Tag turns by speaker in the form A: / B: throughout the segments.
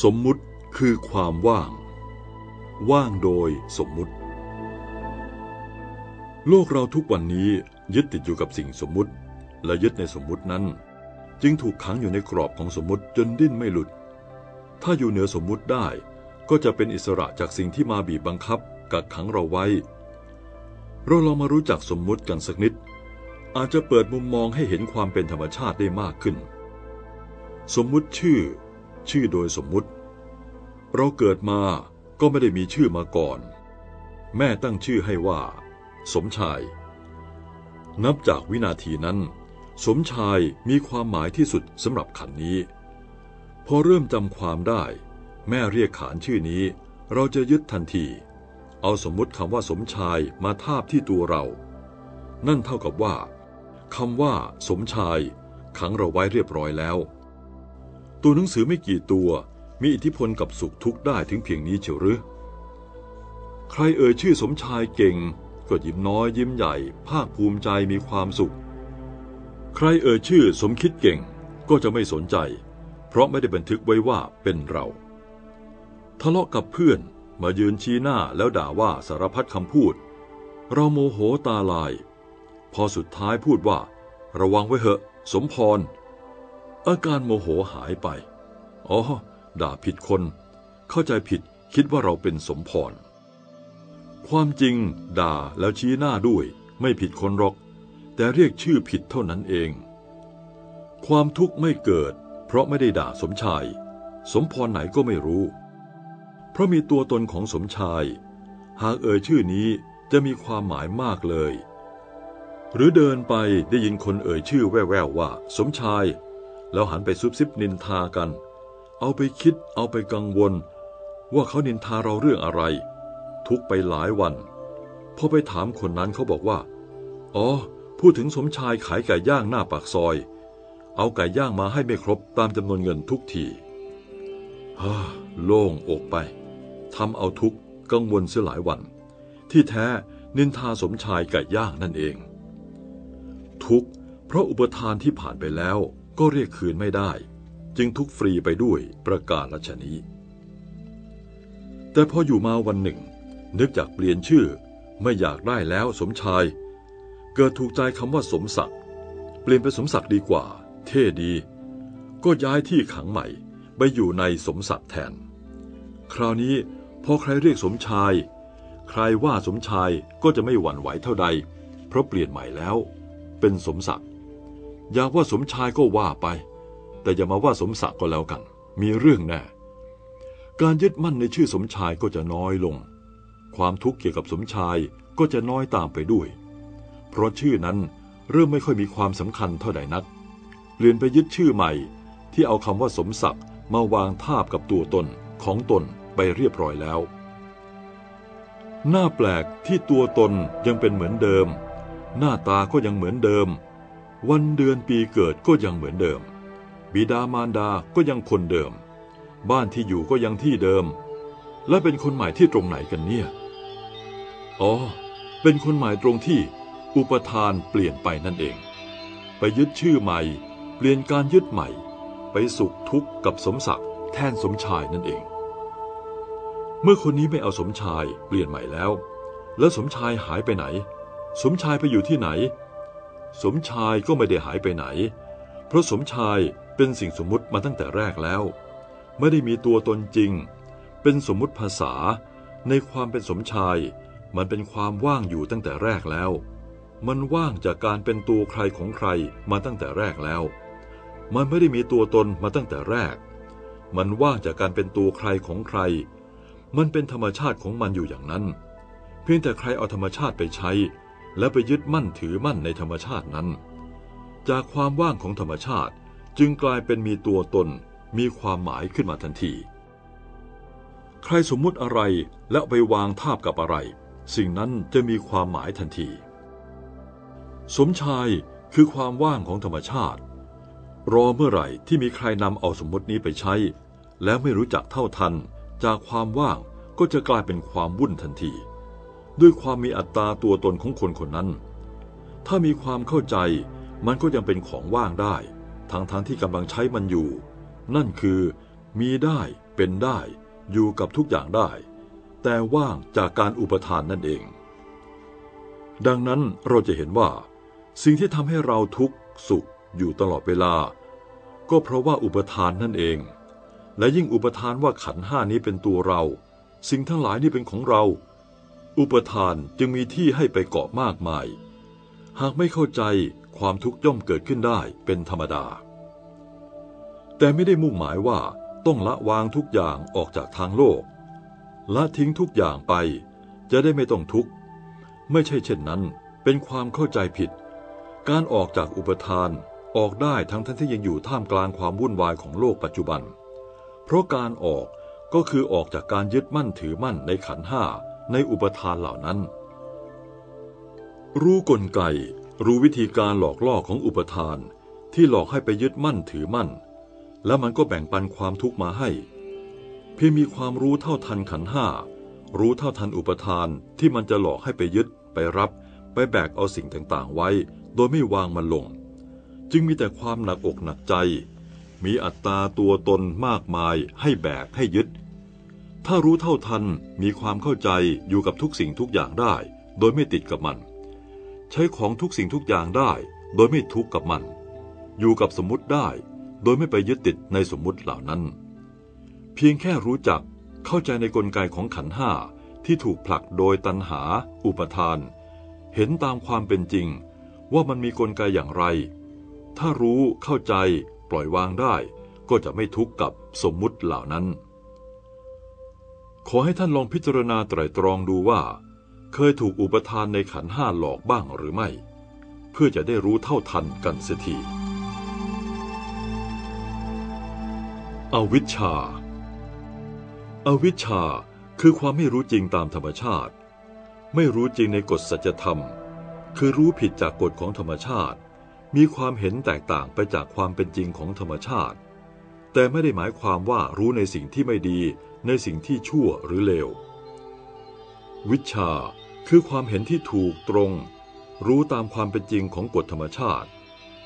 A: สมมุติคือความว่าง ว่างโดยสมมุติ โลกเราทุกวันนี้ยึดติดอยู่กับสิ่งสมมุติ และยึดในสมมุตินั้น จึงถูกขังอยู่ในกรอบของสมมุติจนดิ้นไม่หลุด ถ้าอยู่เหนือสมมุติได้ก็จะเป็นอิสระจากสิ่งที่มาบีบบังคับกักขังเราไว้ เราลองมารู้จักสมมุติกันสักนิด อาจจะเปิดมุมมองให้เห็นความเป็นธรรมชาติได้มากขึ้น สมมุติชื่อ ชื่อโดยสมมุติ เราเกิดมาก็ไม่ได้มีชื่อมาก่อน แม่ตั้งชื่อให้ว่า สมชาย นับจากวินาทีนั้น สมชายมีความหมายที่สุดสำหรับขันนี้ พอเริ่มจำความได้ แม่เรียกขานชื่อนี้ เราจะยึดทันที เอาสมมุติคำว่าสมชายมาทาบที่ตัวเรา นั่นเท่ากับว่าคำว่า สมชายขังเราไว้เรียบร้อยแล้ว ตัวหนังสือไม่กี่ตัว มีอิทธิพลกับสุขทุกข์ได้ถึงเพียงนี้เชียวหรือ ใครเอ่ยชื่อสมชายเก่ง ก็ยิ้มน้อยยิ้มใหญ่ ภาคภูมิใจมีความสุข ใครเอ่ยชื่อสมคิดเก่งก็จะไม่สนใจ เพราะไม่ได้บันทึกไว้ว่าเป็นเรา ทะเลาะกับเพื่อนมายืนชี้หน้าแล้วด่าว่าสารพัดคำพูด เราโมโหตาลาย พอสุดท้ายพูดว่า ระวังไว้เหอะ สมพร อาการโมโหหายไป อ๋อ ด่าผิดคน เข้าใจผิดคิดว่าเราเป็นสมพร ความจริง ด่าแล้วชี้หน้าด้วย ไม่ผิดคนหรอก แต่เรียกชื่อผิดเท่านั้นเอง ความทุกข์ไม่เกิด เพราะไม่ได้ด่าสมชาย สมพรไหนก็ไม่รู้ เพราะมีตัวตนของสมชาย หากเอ่ยชื่อนี้จะมีความหมายมากเลย หรือเดินไปได้ยินคนเอ่ยชื่อแว่วๆว่า สมชาย แล้วหันไปซุบซิบนินทากัน เอาไปคิดเอาไปกังวล ว่าเขานินทาเราเรื่องอะไร ทุกไปหลายวัน พอไปถามคนนั้นเขาบอกว่า อ๋อ พูดถึงสมชายขายไก่ย่างหน้าปากซอย เอาไก่ย่างมาให้ไม่ครบตามจำนวนเงินทุกทีฮ่าโล่งอกไปทำเอาทุกข์กังวลเสียหลายวัน ที่แท้นินทาสมชายไก่ย่างนั่นเอง ทุกข์เพราะอุปทานที่ผ่านไปแล้ว ก็เรียกคืนไม่ได้ จึงทุกฟรีไปด้วยประกาศลัชนี้ แต่พออยู่มาวันหนึ่ง นึกจากเปลี่ยนชื่อไม่อยากได้แล้วสมชาย เกิดถูกใจคำว่าสมศักดิ์เปลี่ยนเป็นสมศักดิ์ดีกว่า เท่ดี ก็ย้ายที่ขังใหม่ไปอยู่ในสมศักดิ์แทน คราวนี้พอใครเรียกสมชาย ใครว่าสมชายก็จะไม่หวั่นไหวเท่าใด เพราะเปลี่ยนใหม่แล้ว เป็นสมศักดิ์ อยากว่าสมชายก็ว่าไป แต่อย่ามาว่าสมศักดิ์ก็แล้วกัน มีเรื่องแน่ การยึดมั่นในชื่อสมชายก็จะน้อยลง ความทุกข์เกี่ยวกับสมชายก็จะน้อยตามไปด้วย เพราะชื่อนั้นเริ่มไม่ค่อยมีความสำคัญเท่าใดนัก เปลี่ยนไปยึดชื่อใหม่ ที่เอาคำว่าสมศักดิ์มาวางทาบกับตัวตนของตนไปเรียบร้อยแล้ว หน้าแปลกที่ตัวตนยังเป็นเหมือนเดิม หน้าตาก็ยังเหมือนเดิม วันเดือนปีเกิดก็ยังเหมือนเดิม บิดามารดาก็ยังคนเดิม บ้านที่อยู่ก็ยังที่เดิม และเป็นคนใหม่ที่ตรงไหนกันเนี่ย อ๋อ เป็นคนใหม่ตรงที่อุปทานเปลี่ยนไปนั่นเอง ไปยึดชื่อใหม่ เปลี่ยนการยึดใหม่ ไปสุขทุกข์กับสมศักดิ์แทนสมชายนั่นเอง เมื่อคนนี้ไม่เอาสมชายเปลี่ยนใหม่แล้ว แล้วสมชายหายไปไหน สมชายไปอยู่ที่ไหน สมชายก็ไม่ได้หายไปไหน เพราะสมชายเป็นสิ่งสมมุติมาตั้งแต่แรกแล้ว ไม่ได้มีตัวตนจริง เป็นสมมุติภาษา ในความเป็นสมชาย มันเป็นความว่างอยู่ตั้งแต่แรกแล้ว มันว่างจากการเป็นตัวใครของใครมาตั้งแต่แรกแล้ว มันไม่ได้มีตัวตนมาตั้งแต่แรก มันว่างจากการเป็นตัวใครของใคร มันเป็นธรรมชาติของมันอยู่อย่างนั้น เพียงแต่ใครเอาธรรมชาติไปใช้ แล้วไปยึดมั่นถือมั่นในธรรมชาตินั้น จากความว่างของธรรมชาติจึงกลายเป็นมีตัวตนมีความหมายขึ้นมาทันที ใครสมมุติอะไรแล้วไปวางทาบกับอะไร สิ่งนั้นจะมีความหมายทันที สมชายคือความว่างของธรรมชาติ รอเมื่อไหร่ที่มีใครนำเอาสมมตินี้ไปใช้ แล้วไม่รู้จักเท่าทัน จากความว่างก็จะกลายเป็นความวุ่นทันที ด้วยความมีอัตราตัวตนของคนคนนั้น ถ้ามีความเข้าใจมันก็ยังเป็นของว่างได้ทั้งๆทที่กำลังใช้มันอยู่ นั่นคือ มีได้เป็นได้ อยู่กับทุกอย่างได้ แต่ว่างจากการอุปทานนั่นเอง ดังนั้นเราจะเห็นว่า สิ่งที่ทำให้เราทุกข์สุขอยู่ตลอดเวลา ก็เพราะว่าอุปทานนั่นเอง และยิ่งอุปทานว่าขันห้านี้เป็นตัวเรา สิ่งทั้งหลายนี่เป็นของเรา อุปทานจึงมีที่ให้ไปเกาะมากมาย หากไม่เข้าใจความทุกข์ย่อมเกิดขึ้นได้เป็นธรรมดา แต่ไม่ได้มุ่งหมายว่าต้องละวางทุกอย่างออกจากทางโลก ละทิ้งทุกอย่างไป จะได้ไม่ต้องทุกข์ ไม่ใช่เช่นนั้นเป็นความเข้าใจผิด การออกจากอุปทานออกได้ทั้งทั้งที่ยังอยู่ท่ามกลางความวุ่นวายของโลกปัจจุบัน เพราะการออกก็คือออกจากการยึดมั่นถือมั่นในขันห้า ในอุปทานเหล่านั้น รู้กลไก รู้วิธีการหลอกล่อของอุปทานที่หลอกให้ไปยึดมั่นถือมั่น แล้วมันก็แบ่งปันความทุกข์มาให้ เพียงมีความรู้เท่าทันขันห้ารู้เท่าทันอุปทานที่มันจะหลอกให้ไปยึด ไปรับ ไปแบกเอาสิ่งต่างๆไว้ โดยไม่วางมันลง จึงมีแต่ความหนักอกหนักใจ มีอัตตาตัวตนมากมายให้แบกให้ยึด ถ้ารู้เท่าทันมีความเข้าใจอยู่กับทุกสิ่งทุกอย่างได้ โดยไม่ติดกับมัน ใช้ของทุกสิ่งทุกอย่างได้ โดยไม่ทุกข์กับมัน อยู่กับสมมุติได้ โดยไม่ไปยึดติดในสมมุติเหล่านั้น เพียงแค่รู้จักเข้าใจในกลไกของขันห้าที่ถูกผลักโดยตัณหา อุปทาน เห็นตามความเป็นจริง ว่ามันมีกลไกอย่างไร ถ้ารู้เข้าใจปล่อยวางได้ ก็จะไม่ทุกข์กับสมมุติเหล่านั้น ขอให้ท่านลองพิจารณาไตรตรองดูว่า เคยถูกอุปทานในขันห้าหลอกบ้างหรือไม่ เพื่อจะได้รู้เท่าทันกันเสียทีอวิชชาอวิชชาคือความไม่รู้จริงตามธรรมชาติ ไม่รู้จริงในกฎสัจธรรม คือรู้ผิดจากกฎของธรรมชาติ มีความเห็นแตกต่างไปจากความเป็นจริงของธรรมชาติ แต่ไม่ได้หมายความว่ารู้ในสิ่งที่ไม่ดี ในสิ่งที่ชั่วหรือเลว วิชาคือความเห็นที่ถูกตรง รู้ตามความเป็นจริงของกฎธรรมชาติ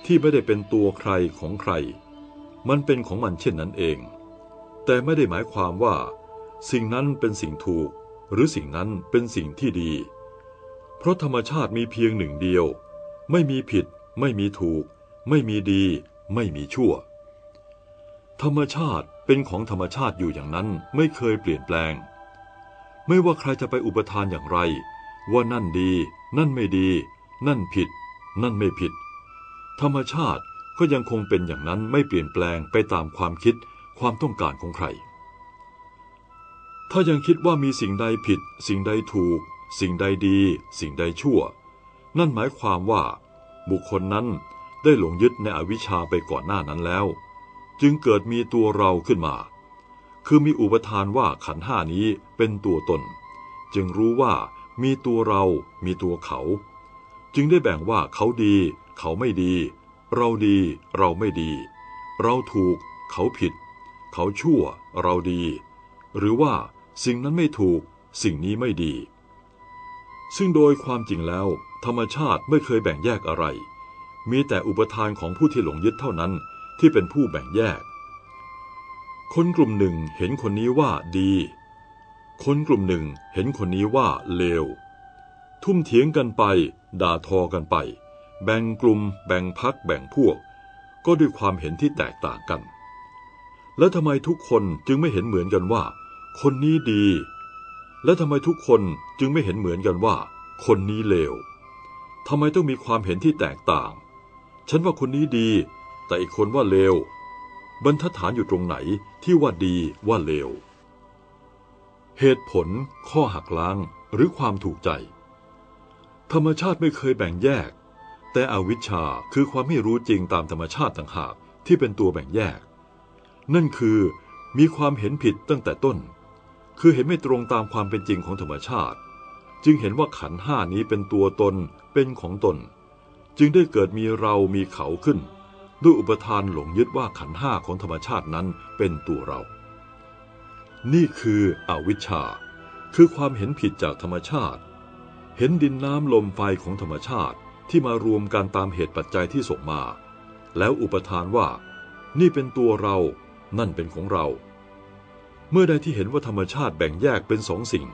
A: ที่ไม่ได้เป็นตัวใครของใคร มันเป็นของมันเช่นนั้นเอง แต่ไม่ได้หมายความว่า สิ่งนั้นเป็นสิ่งถูก หรือสิ่งนั้นเป็นสิ่งที่ดี เพราะธรรมชาติมีเพียงหนึ่งเดียว ไม่มีผิด ไม่มีถูก ไม่มีดี ไม่มีชั่ว ธรรมชาติ เป็นของธรรมชาติอยู่อย่างนั้นไม่เคยเปลี่ยนแปลง ไม่ว่าใครจะไปอุปทานอย่างไร ว่านั่นดี นั่นไม่ดี นั่นผิด นั่นไม่ผิด ธรรมชาติก็ยังคงเป็นอย่างนั้นไม่เปลี่ยนแปลงไปตามความคิดความต้องการของใคร ถ้ายังคิดว่ามีสิ่งใดผิด สิ่งใดถูก สิ่งใดดี สิ่งใดชั่ว นั่นหมายความว่า บุคคลนั้นได้หลงยึดในอวิชชาไปก่อนหน้านั้นแล้ว จึงเกิดมีตัวเราขึ้นมา คือมีอุปทานว่าขันห้านี้เป็นตัวตน จึงรู้ว่ามีตัวเรา มีตัวเขา จึงได้แบ่งว่าเขาดี เขาไม่ดี เราดี เราไม่ดี เราถูก เขาผิด เขาชั่ว เราดี หรือว่าสิ่งนั้นไม่ถูก สิ่งนี้ไม่ดี ซึ่งโดยความจริงแล้ว ธรรมชาติไม่เคยแบ่งแยกอะไร มีแต่อุปทานของผู้ที่หลงยึดเท่านั้น ที่เป็นผู้แบ่งแยก คนกลุ่มหนึ่งเห็นคนนี้ว่าดี คนกลุ่มหนึ่งเห็นคนนี้ว่าเลว ทุ่มเถียงกันไป ด่าทอกันไป แบ่งกลุ่ม แบ่งพัก แบ่งพวก ก็ด้วยความเห็นที่แตกต่างกัน แล้วทำไมทุกคนจึงไม่เห็นเหมือนกันว่า คนนี้ดี และทำไมทุกคนจึงไม่เห็นเหมือนกันว่า คนนี้เลวทำไมต้องมีความเห็นที่แตกต่าง ฉันว่าคนนี้ดี แต่อีกคนว่าเลว บรรทัดฐานอยู่ตรงไหนที่ว่าดีว่าเลว เหตุผล ข้อหักล้างหรือความถูกใจ ธรรมชาติไม่เคยแบ่งแยก แต่อวิชชาคือความไม่รู้จริงตามธรรมชาติต่างหากที่เป็นตัวแบ่งแยก นั่นคือมีความเห็นผิดตั้งแต่ต้น คือเห็นไม่ตรงตามความเป็นจริงของธรรมชาติ จึงเห็นว่าขันห้านี้เป็นตัวตนเป็นของตน จึงได้เกิดมีเรามีเขาขึ้น ด้วยอุปทานหลงยึดว่าขันห้าของธรรมชาตินั้นเป็นตัวเรา นี่คืออวิชชา คือความเห็นผิดจากธรรมชาติ เห็นดินน้ำลมไฟของธรรมชาติที่มารวมกันตามเหตุปัจจัยที่ส่งมา แล้วอุปทานว่า นี่เป็นตัวเรา นั่นเป็นของเรา เมื่อใดที่เห็นว่าธรรมชาติแบ่งแยกเป็นสองสิ่ง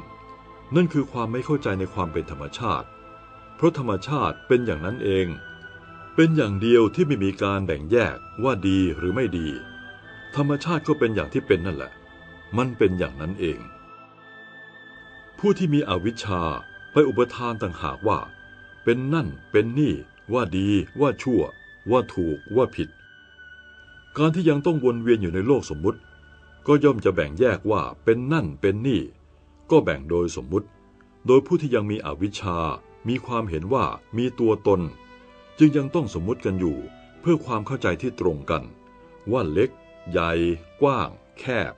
A: นั่นคือความไม่เข้าใจในความเป็นธรรมชาติ เพราะธรรมชาติเป็นอย่างนั้นเอง เป็นอย่างเดียวที่ไม่มีการแบ่งแยกว่าดีหรือไม่ดี ธรรมชาติก็เป็นอย่างที่เป็นนั่นแหละ มันเป็นอย่างนั้นเอง ผู้ที่มีอวิชชาไปอุปทานต่างหากว่า เป็นนั่นเป็นนี่ว่าดีว่าชั่ว ว่าถูกว่าผิด การที่ยังต้องวนเวียนอยู่ในโลกสมมุติ ก็ย่อมจะแบ่งแยกว่าเป็นนั่นเป็นนี่ ก็แบ่งโดยสมมุติ โดยผู้ที่ยังมีอวิชชา มีความเห็นว่ามีตัวตน จึงยังต้องสมมุติกันอยู่ เพื่อความเข้าใจที่ตรงกัน ว่าเล็ก ใหญ่ กว้าง แคบ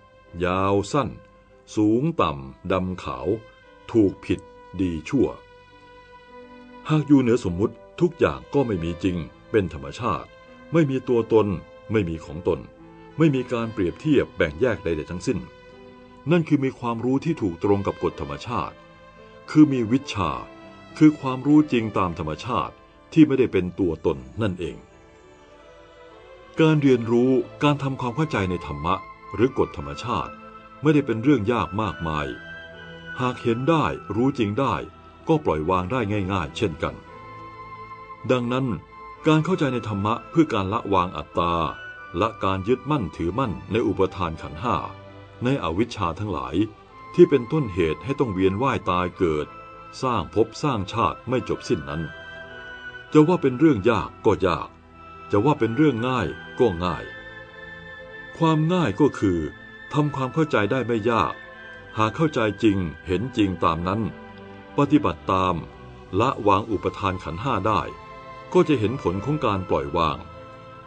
A: ยาวสั้น สูงต่ำดำขาว ถูกผิด ดีชั่ว หากอยู่เหนือสมมุติทุกอย่างก็ไม่มีจริง เป็นธรรมชาติ ไม่มีตัวตน ไม่มีของตน ไม่มีการเปรียบเทียบแบ่งแยกใดๆทั้งสิ้น นั่นคือมีความรู้ที่ถูกตรงกับกฎธรรมชาติ คือมีวิชา คือความรู้จริงตามธรรมชาติ ที่ไม่ได้เป็นตัวตนนั่นเอง การเรียนรู้การทำความเข้าใจในธรรมะ หรือกฎธรรมชาติไม่ได้เป็นเรื่องยากมากมาย หากเห็นได้รู้จริงได้ก็ปล่อยวางได้ง่ายๆ เช่นกัน ดังนั้นการเข้าใจในธรรมะเพื่อการละวางอัตตา และการยึดมั่นถือมั่นในอุปทานขันห้าในอวิชชาทั้งหลาย ที่เป็นต้นเหตุให้ต้องเวียนว่ายตายเกิด สร้างภพสร้างชาติไม่จบสิ้นนั้น จะว่าเป็นเรื่องยากก็ยาก จะว่าเป็นเรื่องง่ายก็ง่าย ความง่ายก็คือทำความเข้าใจได้ไม่ยาก หากเข้าใจจริงเห็นจริงตามนั้น ปฏิบัติตาม ละวางอุปทานขันห้าได้ ก็จะเห็นผลของการปล่อยวาง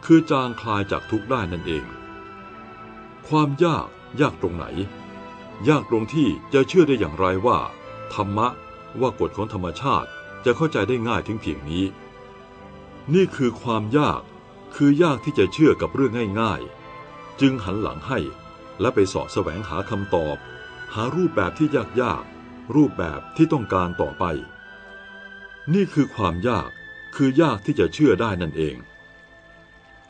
A: คือจางคลายจากทุกข์ได้นั่นเอง ความยากยากตรงไหน ยากตรงที่จะเชื่อได้อย่างไรว่า ธรรมะว่ากฎของธรรมชาติจะเข้าใจได้ง่ายถึงเพียงนี้ นี่คือความยาก คือยากที่จะเชื่อกับเรื่องง่ายๆ จึงหันหลังให้ และไปสาะแสวงหาคำตอบ หารูปแบบที่ยากๆ รูปแบบที่ต้องการต่อไป นี่คือความยาก คือยากที่จะเชื่อได้นั่นเอง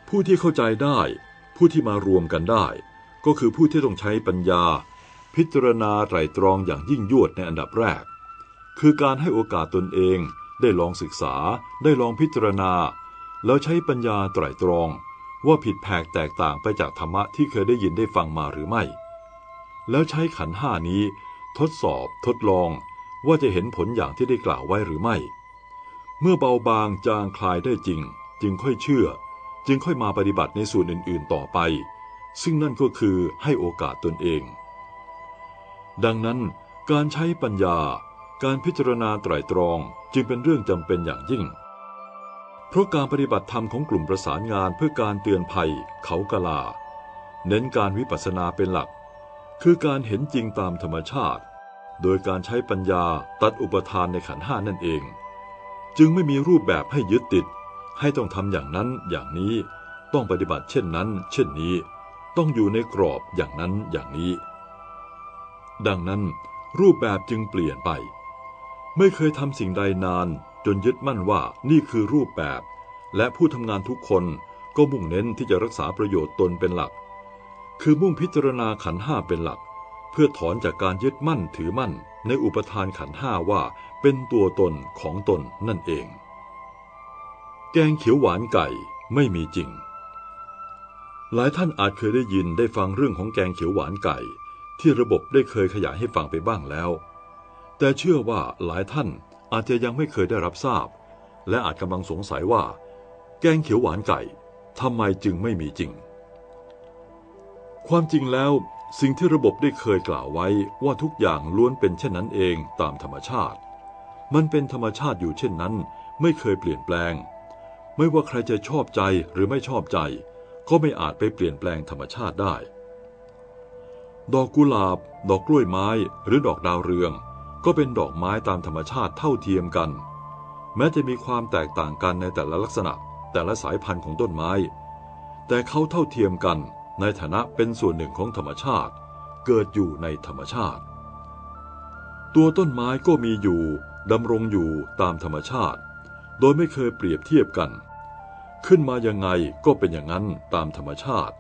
A: ผู้ที่เข้าใจได้ ผู้ที่มารวมกันได้ ก็คือผู้ที่ต้องใช้ปัญญา พิจารณาไตรตรองอย่างยิ่งยวดในอันดับแรก คือการให้โอกาสตนเอง ได้ลองศึกษาได้ลองพิจารณา แล้วใช้ปัญญาไตรตรอง ว่าผิดแผกแตกต่างไปจากธรรมะที่เคยได้ยินได้ฟังมาหรือไม่ แล้วใช้ขันห้านี้ ทดสอบทดลอง ว่าจะเห็นผลอย่างที่ได้กล่าวไว้หรือไม่ เมื่อเบาบางจางคลายได้จริง จึงค่อยเชื่อ จึงค่อยมาปฏิบัติในส่วนอื่นๆต่อไป ซึ่งนั่นก็คือให้โอกาสตนเอง ดังนั้นการใช้ปัญญา การพิจารณาไตรตรองจึงเป็นเรื่องจำเป็นอย่างยิ่ง เพราะการปฏิบัติธรรมของกลุ่มประสานงานเพื่อการเตือนภัย เขากะลา เน้นการวิปัสสนาเป็นหลัก คือการเห็นจริงตามธรรมชาติ โดยการใช้ปัญญาตัดอุปทานในขันห้านั่นเอง จึงไม่มีรูปแบบให้ยึดติด ให้ต้องทำอย่างนั้นอย่างนี้ ต้องปฏิบัติเช่นนั้น เช่นนี้ ต้องอยู่ในกรอบอย่างนั้นอย่างนี้ ดังนั้นรูปแบบจึงเปลี่ยนไป ไม่เคยทำสิ่งใดนานจนยึดมั่นว่านี่คือรูปแบบ และผู้ทำงานทุกคนก็มุ่งเน้นที่จะรักษาประโยชน์ตนเป็นหลัก คือมุ่งพิจารณาขันห้าเป็นหลัก เพื่อถอนจากการยึดมั่นถือมั่น ในอุปทานขันห้าว่าเป็นตัวตนของตนนั่นเอง แกงเขียวหวานไก่ไม่มีจริง หลายท่านอาจเคยได้ยินได้ฟังเรื่องของแกงเขียวหวานไก่ ที่ระบบได้เคยขยายให้ฟังไปบ้างแล้ว แต่เชื่อว่าหลายท่านอาจจะยังไม่เคยได้รับทราบ และอาจกำลังสงสัยว่า แกงเขียวหวานไก่ทำไมจึงไม่มีจริง ความจริงแล้วสิ่งที่ระบบได้เคยกล่าวไว้ว่าทุกอย่างล้วนเป็นเช่นนั้นเองตามธรรมชาติ มันเป็นธรรมชาติอยู่เช่นนั้น ไม่เคยเปลี่ยนแปลง ไม่ว่าใครจะชอบใจหรือไม่ชอบใจ ก็ไม่อาจไปเปลี่ยนแปลงธรรมชาติได้ ดอกกุหลาบ ดอกกล้วยไม้ หรือดอกดาวเรือง ก็เป็นดอกไม้ตามธรรมชาติเท่าเทียมกัน แม้จะมีความแตกต่างกันในแต่ละลักษณะ แต่ละสายพันธุ์ของต้นไม้ แต่เขาเท่าเทียมกันในฐานะเป็นส่วนหนึ่งของธรรมชาติ เกิดอยู่ในธรรมชาติ ตัวต้นไม้ก็มีอยู่ดำรงอยู่ตามธรรมชาติ โดยไม่เคยเปรียบเทียบกัน ขึ้นมายังไงก็เป็นอย่างนั้นตามธรรมชาติ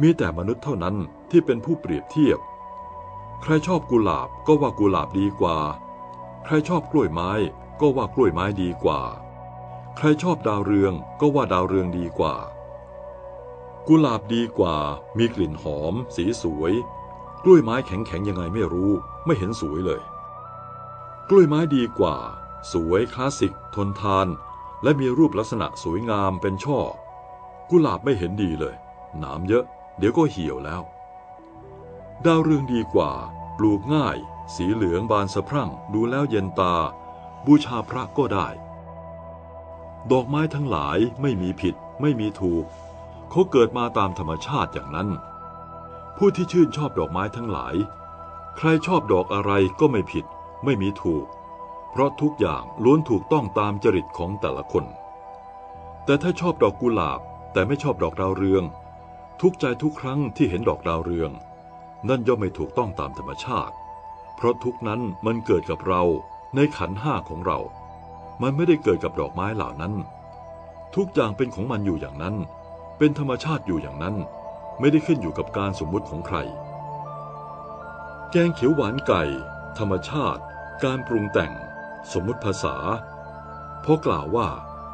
A: มีแต่มนุษย์เท่านั้นที่เป็นผู้เปรียบเทียบ ใครชอบกุหลาบก็ว่ากุหลาบดีกว่า ใครชอบกล้วยไม้ก็ว่ากล้วยไม้ดีกว่า ใครชอบดาวเรืองก็ว่าดาวเรืองดีกว่า กุหลาบดีกว่า มีกลิ่นหอม สีสวย กล้วยไม้แข็งๆยังไงไม่รู้ ไม่เห็นสวยเลย กล้วยไม้ดีกว่า สวยคลาสสิก ทนทาน และมีรูปลักษณะสวยงามเป็นช่อ กุหลาบไม่เห็นดีเลย หนามเยอะ เดี๋ยวก็เหี่ยวแล้ว ดาวเรืองดีกว่า ปลูกง่าย สีเหลืองบานสะพรั่ง ดูแล้วเย็นตา บูชาพระก็ได้ ดอกไม้ทั้งหลายไม่มีผิด ไม่มีถูก เขาเกิดมาตามธรรมชาติอย่างนั้น ผู้ที่ชื่นชอบดอกไม้ทั้งหลาย ใครชอบดอกอะไรก็ไม่ผิด ไม่มีถูก เพราะทุกอย่างล้วนถูกต้องตามจริตของแต่ละคน แต่ถ้าชอบดอกกุหลาบ แต่ไม่ชอบดอกดาวเรือง ทุกใจทุกครั้งที่เห็นดอกดาวเรือง นั่นย่อมไม่ถูกต้องตามธรรมชาติ เพราะทุกนั้นมันเกิดกับเราในขันห้าของเรา มันไม่ได้เกิดกับดอกไม้เหล่านั้น ทุกอย่างเป็นของมันอยู่อย่างนั้น เป็นธรรมชาติอยู่อย่างนั้น ไม่ได้ขึ้นอยู่กับการสมมุติของใคร แกงเขียวหวานไก่ ธรรมชาติ การปรุงแต่ง สมมุติภาษาพอกล่าวว่า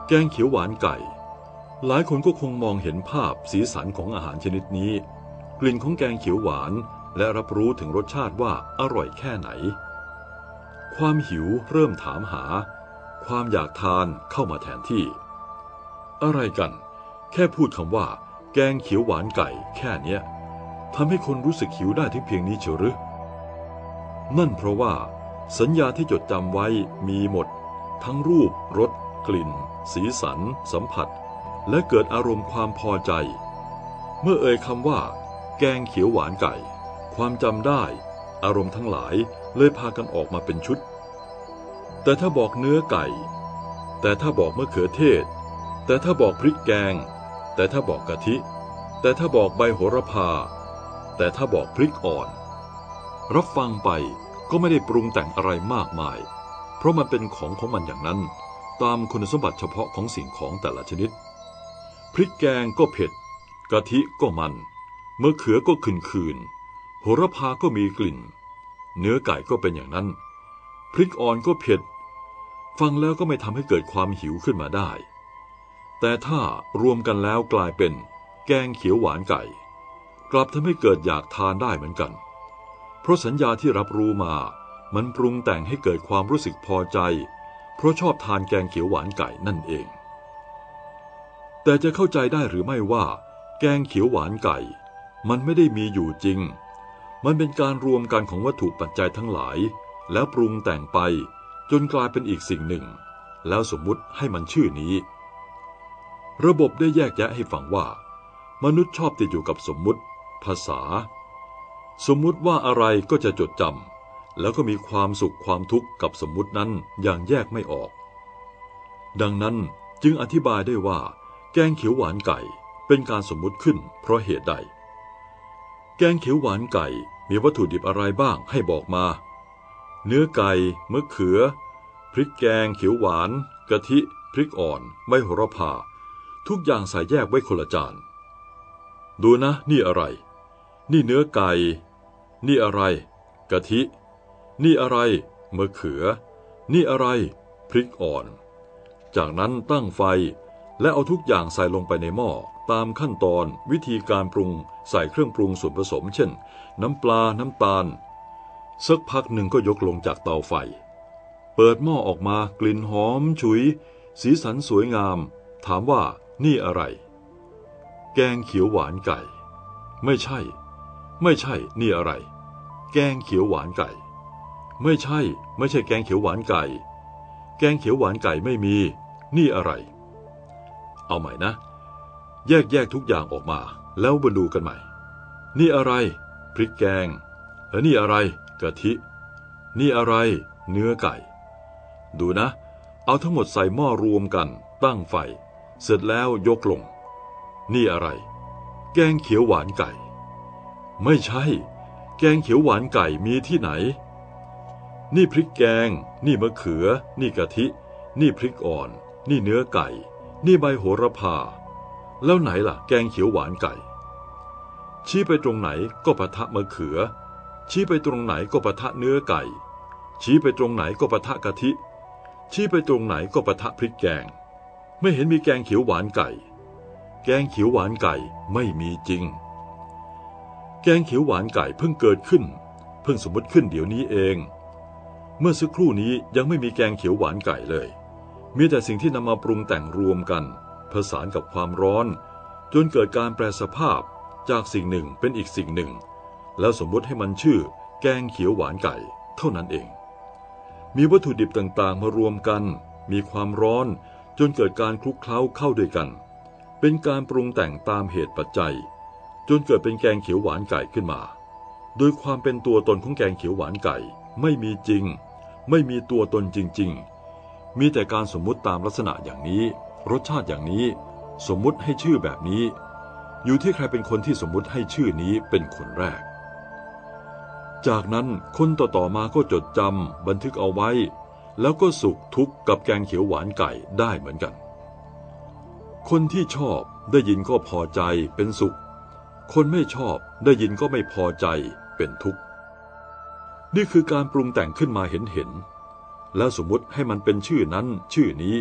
A: แกงเขียวหวานไก่ หลายคนก็คงมองเห็นภาพสีสันของอาหารชนิดนี้ กลิ่นของแกงเขียวหวาน และรับรู้ถึงรสชาติว่าอร่อยแค่ไหน ความหิวเริ่มถามหา ความอยากทานเข้ามาแทนที่ อะไรกัน แค่พูดคำว่า แกงเขียวหวานไก่แค่เนี้ยทำให้คนรู้สึกหิวได้ถึงเพียงนี้เฉยหรือนั่นเพราะว่า สัญญาที่จดจำไว้มีหมด ทั้งรูปรสกลิ่น สีสัน สัมผัส และเกิดอารมณ์ความพอใจ เมื่อเอ่ยคำว่า แกงเขียวหวานไก่ ความจำได้ อารมณ์ทั้งหลายเลยพากันออกมาเป็นชุด แต่ถ้าบอกเนื้อไก่ แต่ถ้าบอกมะเขือเทศ แต่ถ้าบอกพริกแกง แต่ถ้าบอกกะทิ แต่ถ้าบอกใบโหระพา แต่ถ้าบอกพริกอ่อน รับฟังไปก็ไม่ได้ปรุงแต่งอะไรมากมาย เพราะมันเป็นของของมันอย่างนั้น ตามคุณสมบัติเฉพาะของสิ่งของแต่ละชนิด พริกแกงก็เผ็ดกะทิก็มันมะเขือก็คืนคืน โหระพาก็มีกลิ่น เนื้อไก่ก็เป็นอย่างนั้น พริกอ่อนก็เผ็ด ฟังแล้วก็ไม่ทำให้เกิดความหิวขึ้นมาได้ แต่ถ้ารวมกันแล้วกลายเป็นแกงเขียวหวานไก่ กลับทำให้เกิดอยากทานได้เหมือนกัน เพราะสัญญาที่รับรู้มา มันปรุงแต่งให้เกิดความรู้สึกพอใจ เพราะชอบทานแกงเขียวหวานไก่นั่นเอง แต่จะเข้าใจได้หรือไม่ว่า แกงเขียวหวานไก่ มันไม่ได้มีอยู่จริง มันเป็นการรวมกันของวัตถุปัจจัยทั้งหลาย แล้วปรุงแต่งไปจนกลายเป็นอีกสิ่งหนึ่ง แล้วสมมุติให้มันชื่อนี้ ระบบได้แยกแยะให้ฟังว่า มนุษย์ชอบติดอยู่กับสมมุติ ภาษา สมมุติว่าอะไรก็จะจดจำแล้วก็มีความสุขความทุกข์กับสมมุตินั้นอย่างแยกไม่ออก ดังนั้นจึงอธิบายได้ว่า แกงเขียวหวานไก่เป็นการสมมุติขึ้นเพราะเหตุใด แกงเขียวหวานไก่มีวัตถุดิบอะไรบ้างให้บอกมา เนื้อไก่มะเขือ พริกแกงเขียวหวาน กะทิ พริกอ่อนใบโหระพา ทุกอย่างใส่แยกไว้คนละจาน ดูนะ นี่อะไร นี่เนื้อไก่ นี่อะไร กะทิ นี่อะไรมะเขือ นี่อะไร พริกอ่อน จากนั้นตั้งไฟและเอาทุกอย่างใส่ลงไปในหม้อ ตามขั้นตอนวิธีการปรุงใส่เครื่องปรุงส่วนผสม เช่น น้ำปลาน้ำตาล สักพักหนึ่งก็ยกลงจากเตาไฟ เปิดหม้อออกมากลิ่นหอมฉุย สีสันสวยงาม ถามว่านี่อะไร แกงเขียวหวานไก่ ไม่ใช่ ไม่ใช่ นี่อะไร แกงเขียวหวานไก่ ไม่ใช่ ไม่ใช่แกงเขียวหวานไก่ แกงเขียวหวานไก่ไม่มี นี่อะไร เอาใหม่นะ แยกแยกทุกอย่างออกมา แล้วมาดูกันใหม่ นี่อะไร พริกแกงเออนี่อะไรกะทิ นี่อะไร เนื้อไก่ ดูนะ เอาทั้งหมดใส่หม้อรวมกัน ตั้งไฟ เสร็จแล้วยกลง นี่อะไร แกงเขียวหวานไก่ ไม่ใช่ แกงเขียวหวานไก่มีที่ไหน นี่พริกแกง นี่มะเขือ นี่กะทิ นี่พริกอ่อน นี่เนื้อไก่ นี่ใบโหระพา แล้วไหนล่ะ แกงเขียวหวานไก่ ชี้ไปตรงไหนก็ปะทะมะเขือ ชี้ไปตรงไหนก็ปะทะเนื้อไก่ ชี้ไปตรงไหนก็ปะทะกะทิ ชี้ไปตรงไหนก็ปะทะพริกแกง ไม่เห็นมีแกงเขียวหวานไก่ แกงเขียวหวานไก่ไม่มีจริง แกงเขียวหวานไก่เพิ่งเกิดขึ้น เพิ่งสมมติขึ้นเดี๋ยวนี้เอง เมื่อสักครู่นี้ยังไม่มีแกงเขียวหวานไก่เลย มีแต่สิ่งที่นำมาปรุงแต่งรวมกัน ผสานกับความร้อน จนเกิดการแปลสภาพจากสิ่งหนึ่งเป็นอีกสิ่งหนึ่ง แล้วสมมติให้มันชื่อ แกงเขียวหวานไก่เท่านั้นเอง มีวัตถุดิบต่างๆ มารวมกัน มีความร้อนจนเกิดการคลุกเคล้าเข้าด้วยกัน เป็นการปรุงแต่งตามเหตุปัจจัย จนเกิดเป็นแกงเขียวหวานไก่ขึ้นมา โดยความเป็นตัวตนของแกงเขียวหวานไก่ไม่มีจริง ไม่มีตัวตนจริง ๆ มีแต่การสมมุติตามลักษณะอย่างนี้ รสชาติอย่างนี้ สมมุติให้ชื่อแบบนี้ อยู่ที่ใครเป็นคนที่สมมุติให้ชื่อนี้เป็นคนแรก จากนั้นคนต่อๆมาก็จดจำบันทึกเอาไว้ แล้วก็สุขทุกข์กับแกงเขียวหวานไก่ได้เหมือนกัน คนที่ชอบได้ยินก็พอใจเป็นสุข คนไม่ชอบได้ยินก็ไม่พอใจเป็นทุกข์ นี่คือการปรุงแต่งขึ้นมาเห็นเห็น แล้วสมมุติให้มันเป็นชื่อนั้นชื่อนี้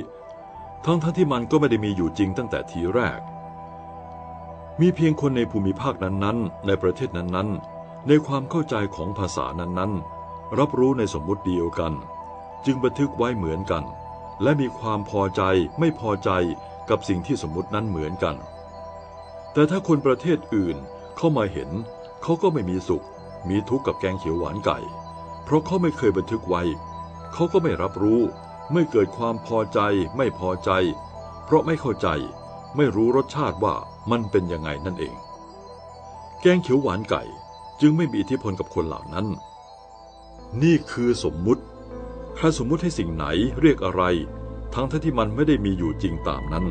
A: ทั้งทั้งที่มันก็ไม่ได้มีอยู่จริงตั้งแต่ทีแรก มีเพียงคนในภูมิภาคนั้นๆ ในประเทศนั้นๆ ในความเข้าใจของภาษานั้นๆ รับรู้ในสมมุติเดียวกัน จึงบันทึกไว้เหมือนกัน และมีความพอใจไม่พอใจกับสิ่งที่สมมุตินั้นเหมือนกัน แต่ถ้าคนประเทศอื่นเข้ามาเห็น เขาก็ไม่มีสุข มีทุกข์กับแกงเขียวหวานไก่ เพราะเขาไม่เคยบันทึกไว้ เขาก็ไม่รับรู้ ไม่เกิดความพอใจไม่พอใจ เพราะไม่เข้าใจไม่รู้รสชาติว่ามันเป็นยังไงนั่นเอง แกงเขียวหวานไก่จึงไม่มีอิทธิพลกับคนเหล่านั้น นี่คือสมมุติ ใครสมมุติให้สิ่งไหนเรียกอะไร ทั้งทที่มันไม่ได้มีอยู่จริงตามนั้น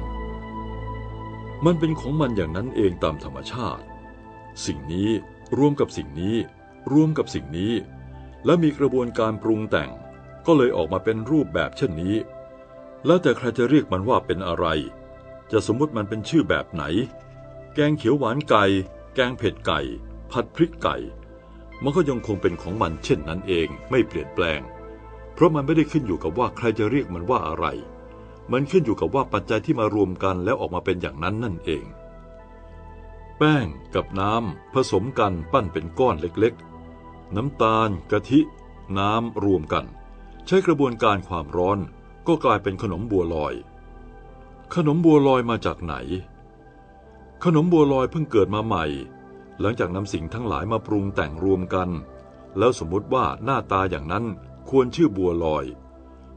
A: มันเป็นของมันอย่างนั้นเองตามธรรมชาติ สิ่งนี้รวมกับสิ่งนี้ รวมกับสิ่งนี้ และมีกระบวนการปรุงแต่ง ก็เลยออกมาเป็นรูปแบบเช่นนี้ แล้วแต่ใครจะเรียกมันว่าเป็นอะไร จะสมมุติมันเป็นชื่อแบบไหน แกงเขียวหวานไก่ แกงเผ็ดไก่ ผัดพริกไก่ มันก็ยังคงเป็นของมันเช่นนั้นเองไม่เปลี่ยนแปลง เพราะมันไม่ได้ขึ้นอยู่กับว่าใครจะเรียกมันว่าอะไร มันขึ้นอยู่กับว่าปัจจัยที่มารวมกันแล้วออกมาเป็นอย่างนั้นนั่นเอง แป้งกับน้ำผสมกันปั้นเป็นก้อนเล็กๆ น้ำตาล กะทิ น้ำรวมกัน ใช้กระบวนการความร้อนก็กลายเป็นขนมบัวลอย ขนมบัวลอยมาจากไหน ขนมบัวลอยเพิ่งเกิดมาใหม่ หลังจากนำสิ่งทั้งหลายมาปรุงแต่งรวมกัน แล้วสมมติว่าหน้าตาอย่างนั้นควรชื่อบัวลอย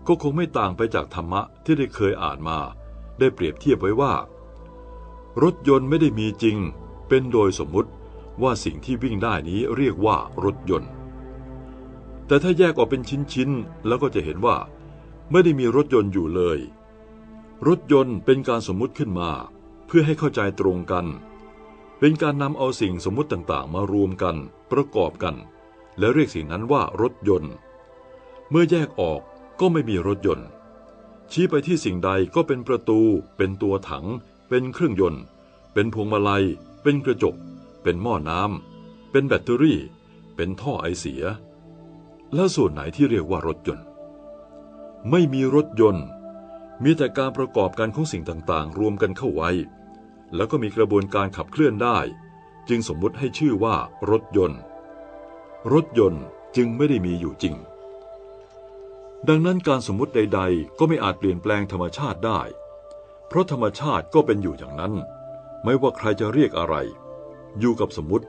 A: ก็คงไม่ต่างไปจากธรรมะที่ได้เคยอ่านมา ได้เปรียบเทียบไว้ว่า รถยนต์ไม่ได้มีจริง เป็นโดยสมมติว่าสิ่งที่วิ่งได้นี้เรียกว่ารถยนต์ แต่ถ้าแยกออกเป็นชิ้นๆ แล้วก็จะเห็นว่า ไม่ได้มีรถยนต์อยู่เลย รถยนต์เป็นการสมมุติขึ้นมา เพื่อให้เข้าใจตรงกัน เป็นการนำเอาสิ่งสมมุติต่างๆ มารวมกัน ประกอบกัน และเรียกสิ่งนั้นว่ารถยนต์ เมื่อแยกออกก็ไม่มีรถยนต์ ชี้ไปที่สิ่งใดก็เป็นประตู เป็นตัวถัง เป็นเครื่องยนต์ เป็นพวงมาลัย เป็นกระจก เป็นหม้อน้ำเป็นแบตเตอรี่ เป็นท่อไอเสีย แล้วส่วนไหนที่เรียกว่ารถยนต์ ไม่มีรถยนต์ มีแต่การประกอบกันของสิ่งต่างๆ รวมกันเข้าไว้ แล้วก็มีกระบวนการขับเคลื่อนได้ จึงสมมุติให้ชื่อว่ารถยนต์ รถยนต์จึงไม่ได้มีอยู่จริง ดังนั้นการสมมุติใด ๆ ก็ไม่อาจเปลี่ยนแปลงธรรมชาติได้ เพราะธรรมชาติก็เป็นอยู่อย่างนั้น ไม่ว่าใครจะเรียกอะไร อยู่กับสมมติ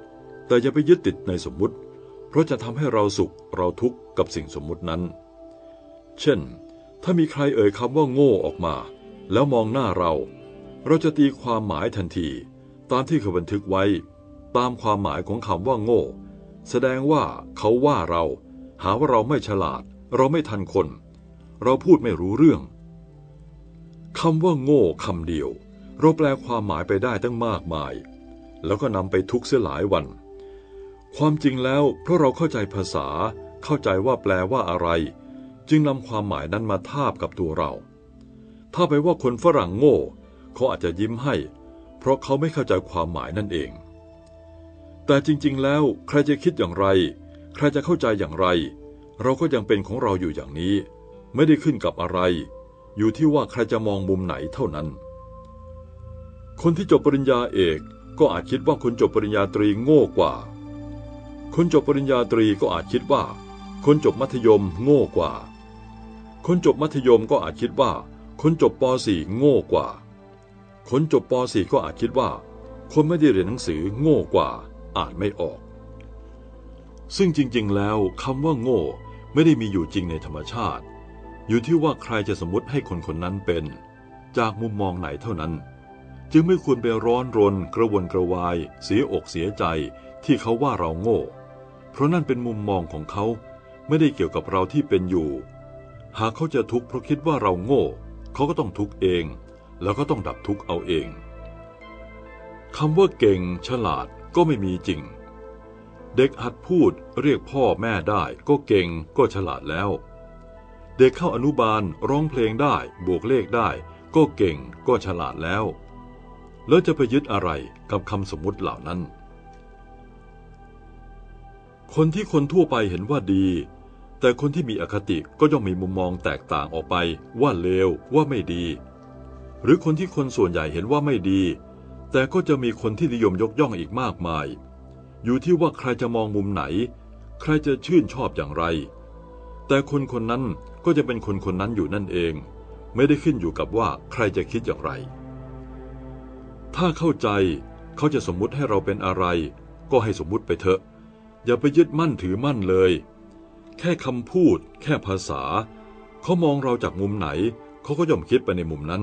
A: แต่อย่าไปยึดติดในสมมติ เพราะจะทำให้เราสุขเราทุกข์กับสิ่งสมมุตินั้น เช่น ถ้ามีใครเอ่ยคำว่าโง่ออกมา แล้วมองหน้าเรา เราจะตีความหมายทันที ตามที่เขาบันทึกไว้ ตามความหมายของคำว่าโง่ แสดงว่าเขาว่าเรา หาว่าเราไม่ฉลาด เราไม่ทันคน เราพูดไม่รู้เรื่องคำว่าโง่คำเดียว เราแปลความหมายไปได้ตั้งมากมาย แล้วก็นำไปทุกข์เสียหลายวัน ความจริงแล้วเพราะเราเข้าใจภาษา เข้าใจว่าแปลว่าอะไร จึงนำความหมายนั้นมาทาบกับตัวเรา ถ้าไปว่าคนฝรั่งโง่ เขาอาจจะยิ้มให้ เพราะเขาไม่เข้าใจความหมายนั่นเอง แต่จริง ๆ แล้วใครจะคิดอย่างไร ใครจะเข้าใจอย่างไร เราก็ยังเป็นของเราอยู่อย่างนี้ ไม่ได้ขึ้นกับอะไร อยู่ที่ว่าใครจะมองมุมไหนเท่านั้น คนที่จบปริญญาเอกก็อาจคิดว่าคนจบปริญญาตรีโง่กว่า คนจบปริญญาตรีก็อาจคิดว่า คนจบมัธยมโง่กว่า คนจบมัธยมก็อาจคิดว่า คนจบป .4 โง่กว่า คนจบป .4 ก็อาจคิดว่า คนไม่ได้เรียนหนังสือโง่กว่า อ่านไม่ออก ซึ่งจริงๆ แล้วคำว่าโง่ไม่ได้มีอยู่จริงในธรรมชาติ อยู่ที่ว่าใครจะสมมติให้คนคนนั้นเป็น จากมุมมองไหนเท่านั้น จึงไม่ควรไปร้อนรน กระวนกระวาย เสียอกเสียใจที่เขาว่าเราโง่ เพราะนั่นเป็นมุมมองของเขาไม่ได้เกี่ยวกับเราที่เป็นอยู่ หากเขาจะทุกข์เพราะคิดว่าเราโง่ เขาก็ต้องทุกข์เอง แล้วก็ต้องดับทุกข์เอาเองคำว่าเก่งฉลาดก็ไม่มีจริง เด็กหัดพูดเรียกพ่อแม่ได้ ก็เก่งก็ฉลาดแล้ว เด็กเข้าอนุบาลร้องเพลงได้ บวกเลขได้ ก็เก่งก็ฉลาดแล้ว แล้วจะไปยึดอะไรกับคำสมมติเหล่านั้น คนที่คนทั่วไปเห็นว่าดี แต่คนที่มีอคติก็ย่อมมีมุมมองแตกต่างออกไป ว่าเลวว่าไม่ดี หรือคนที่คนส่วนใหญ่เห็นว่าไม่ดี แต่ก็จะมีคนที่นิยมยกย่องอีกมากมาย อยู่ที่ว่าใครจะมองมุมไหน ใครจะชื่นชอบอย่างไร แต่คนคนนั้นก็จะเป็นคนคนนั้นอยู่นั่นเอง ไม่ได้ขึ้นอยู่กับว่าใครจะคิดอย่างไร ถ้าเข้าใจเขาจะสมมุติให้เราเป็นอะไร ก็ให้สมมุติไปเถอะ อย่าไปยึดมั่นถือมั่นเลย แค่คำพูด แค่ภาษา เขามองเราจากมุมไหน เขาก็ย่อมคิดไปในมุมนั้น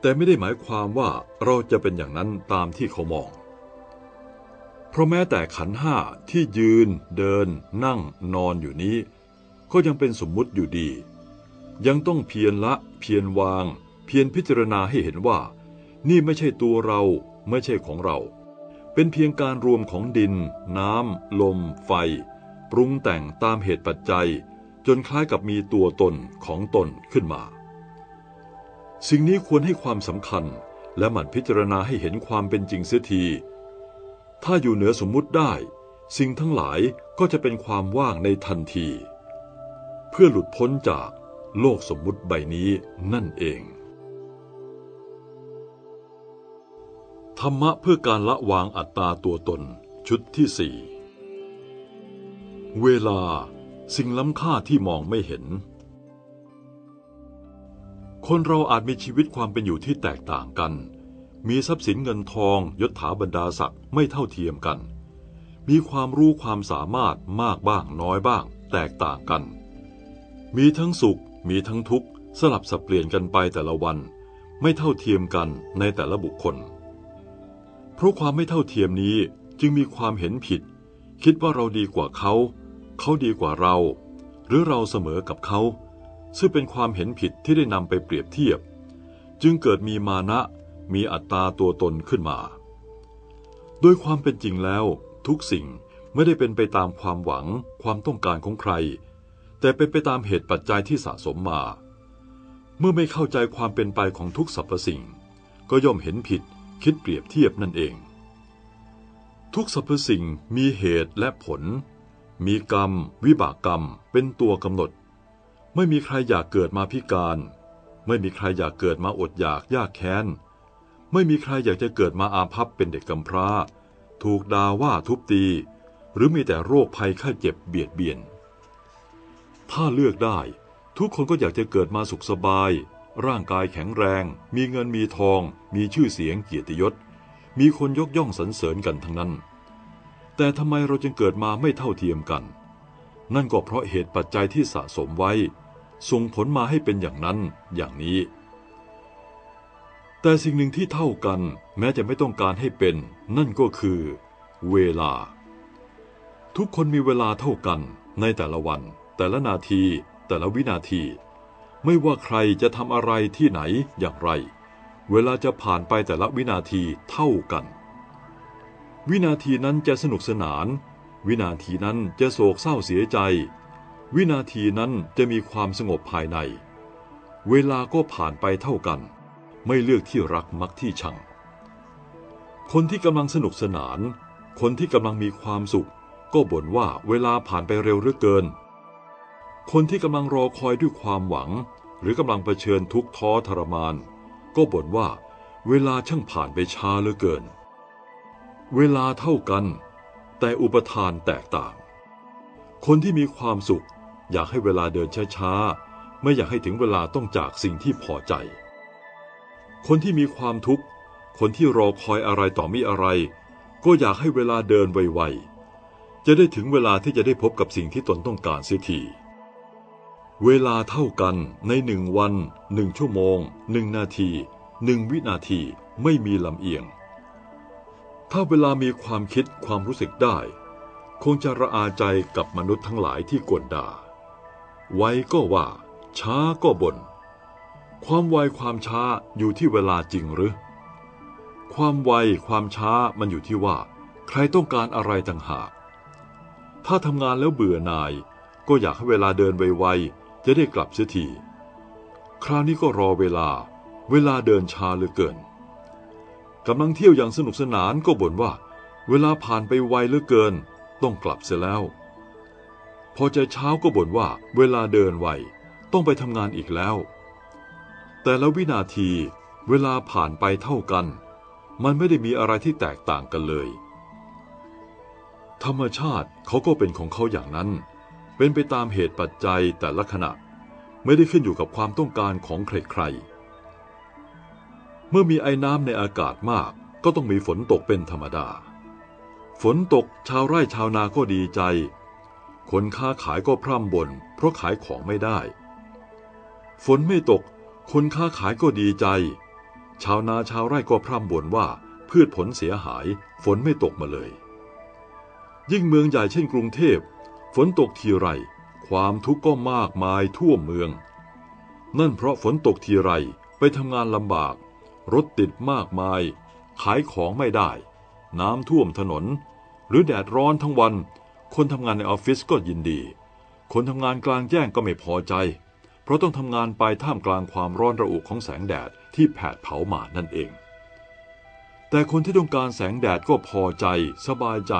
A: แต่ไม่ได้หมายความว่าเราจะเป็นอย่างนั้นตามที่เขามอง เพราะแม้แต่ขันห้าที่ยืน เดิน นั่ง นอนอยู่นี้ ก็ยังเป็นสมมุติอยู่ดี ยังต้องเพียรละ เพียรวาง เพียรพิจารณาให้เห็นว่า นี่ไม่ใช่ตัวเราไม่ใช่ของเรา เป็นเพียงการรวมของดิน น้ำ ลม ไฟ ปรุงแต่งตามเหตุปัจจัย จนคล้ายกับมีตัวตนของตนขึ้นมา สิ่งนี้ควรให้ความสำคัญและหมั่นพิจารณาให้เห็นความเป็นจริงเสียที ถ้าอยู่เหนือสมมุติได้ สิ่งทั้งหลายก็จะเป็นความว่างในทันที เพื่อหลุดพ้นจากโลกสมมุติใบนี้นั่นเอง ธรรมะเพื่อการละวางอัตตาตัวตน ชุดที่สี่เวลาสิ่งล้ำค่าที่มองไม่เห็น คนเราอาจมีชีวิตความเป็นอยู่ที่แตกต่างกัน มีทรัพย์สินเงินทองยศถาบรรดาศักดิ์ไม่เท่าเทียมกัน มีความรู้ความสามารถมากบ้างน้อยบ้าง แตกต่างกัน มีทั้งสุข มีทั้งทุกข์สลับสับเปลี่ยนกันไปแต่ละวัน ไม่เท่าเทียมกันในแต่ละบุคคล เพราะความไม่เท่าเทียมนี้จึงมีความเห็นผิด คิดว่าเราดีกว่าเขา เขาดีกว่าเรา หรือเราเสมอกับเขา ซึ่งเป็นความเห็นผิดที่ได้นำไปเปรียบเทียบ จึงเกิดมีมานะ มีอัตตาตัวตนขึ้นมา โดยความเป็นจริงแล้ว ทุกสิ่งไม่ได้เป็นไปตามความหวังความต้องการของใคร แต่เป็นไปตามเหตุปัจจัยที่สะสมมา เมื่อไม่เข้าใจความเป็นไปของทุกสรรพสิ่ง ก็ย่อมเห็นผิด คิดเปรียบเทียบนั่นเอง ทุกสรรพสิ่งมีเหตุและผล มีกรรม วิบากกรรมเป็นตัวกำหนด ไม่มีใครอยากเกิดมาพิการ ไม่มีใครอยากเกิดมาอดอยากยากแค้น ไม่มีใครอยากจะเกิดมาอาภัพเป็นเด็กกำพร้า ถูกด่าว่าทุบตี หรือมีแต่โรคภัยไข้เจ็บเบียดเบียน ถ้าเลือกได้ทุกคนก็อยากจะเกิดมาสุขสบาย ร่างกายแข็งแรง มีเงินมีทอง มีชื่อเสียงเกียรติยศ มีคนยกย่องสรรเสริญกันทั้งนั้น แต่ทำไมเราจึงเกิดมาไม่เท่าเทียมกัน นั่นก็เพราะเหตุปัจจัยที่สะสมไว้ ส่งผลมาให้เป็นอย่างนั้นอย่างนี้ แต่สิ่งหนึ่งที่เท่ากันแม้จะไม่ต้องการให้เป็น นั่นก็คือ เวลา ทุกคนมีเวลาเท่ากันในแต่ละวัน แต่ละนาที แต่ละวินาที ไม่ว่าใครจะทำอะไรที่ไหนอย่างไร เวลาจะผ่านไปแต่ละวินาทีเท่ากัน วินาทีนั้นจะสนุกสนาน วินาทีนั้นจะโศกเศร้าเสียใจ วินาทีนั้นจะมีความสงบภายใน เวลาก็ผ่านไปเท่ากัน ไม่เลือกที่รักมักที่ชัง คนที่กำลังสนุกสนาน คนที่กำลังมีความสุข ก็บ่นว่าเวลาผ่านไปเร็วเหลือเกิน คนที่กำลังรอคอยด้วยความหวัง หรือกำลังเผชิญทุกข์ท้อทรมาน ก็บ่นว่าเวลาช่างผ่านไปช้าเหลือเกิน เวลาเท่ากัน แต่อุปทานแตกต่าง คนที่มีความสุข อยากให้เวลาเดินช้าๆ ไม่อยากให้ถึงเวลาต้องจากสิ่งที่พอใจ คนที่มีความทุกข์ คนที่รอคอยอะไรต่อมีอะไร ก็อยากให้เวลาเดินไวๆ จะได้ถึงเวลาที่จะได้พบกับสิ่งที่ตนต้องการเสียที เวลาเท่ากันในหนึ่งวันหนึ่งชั่วโมงหนึ่งนาทีหนึ่งวินาทีไม่มีลำเอียง ถ้าเวลามีความคิดความรู้สึกได้ คงจะระอาใจกับมนุษย์ทั้งหลายที่กวนด่า ไวก็ว่า ช้าก็บน่นความไวความช้าอยู่ที่เวลาจริงหรือ ความไวความช้ามันอยู่ที่ว่า ใครต้องการอะไรต่างหาก ถ้าทำงานแล้วเบื่อหน่ายก็อยากให้เวลาเดินไวๆ จะได้กลับเสียที คราวนี้ก็รอเวลา เวลาเดินช้าเหลือเกินกำลังเที่ยวอย่างสนุกสนานก็บ่นว่า เวลาผ่านไปไวเหลือเกิน ต้องกลับเสียแล้ว พอใจเช้าก็บ่นว่า เวลาเดินไวต้องไปทำงานอีกแล้ว แต่ละวินาทีเวลาผ่านไปเท่ากัน มันไม่ได้มีอะไรที่แตกต่างกันเลย ธรรมชาติเขาก็เป็นของเขาอย่างนั้น เป็นไปตามเหตุปัจจัยแต่ละขณะ ไม่ได้ขึ้นอยู่กับความต้องการของใครๆ เมื่อมีไอ้น้ำในอากาศมากก็ต้องมีฝนตกเป็นธรรมดา ฝนตกชาวไร่ชาวนาก็ดีใจ คนค้าขายก็พร่ำบ่นเพราะขายของไม่ได้ ฝนไม่ตก คนค้าขายก็ดีใจ ชาวนาชาวไร่ก็พร่ำบ่นว่าพืชผลเสียหาย ฝนไม่ตกมาเลย ยิ่งเมืองใหญ่เช่นกรุงเทพ ฝนตกทีไร ความทุกข์ก็มากมายทั่วเมือง นั่นเพราะฝนตกทีไรไปทำงานลำบาก รถติดมากมาย ขายของไม่ได้ น้ำท่วมถนน หรือแดดร้อนทั้งวัน คนทำงานในออฟฟิศก็ยินดี คนทำงานกลางแจ้งก็ไม่พอใจ เพราะต้องทำงานไปท่ามกลางความร้อนระอุของแสงแดดที่แผดเผามานั่นเอง แต่คนที่ต้องการแสงแดดก็พอใจ สบายใจ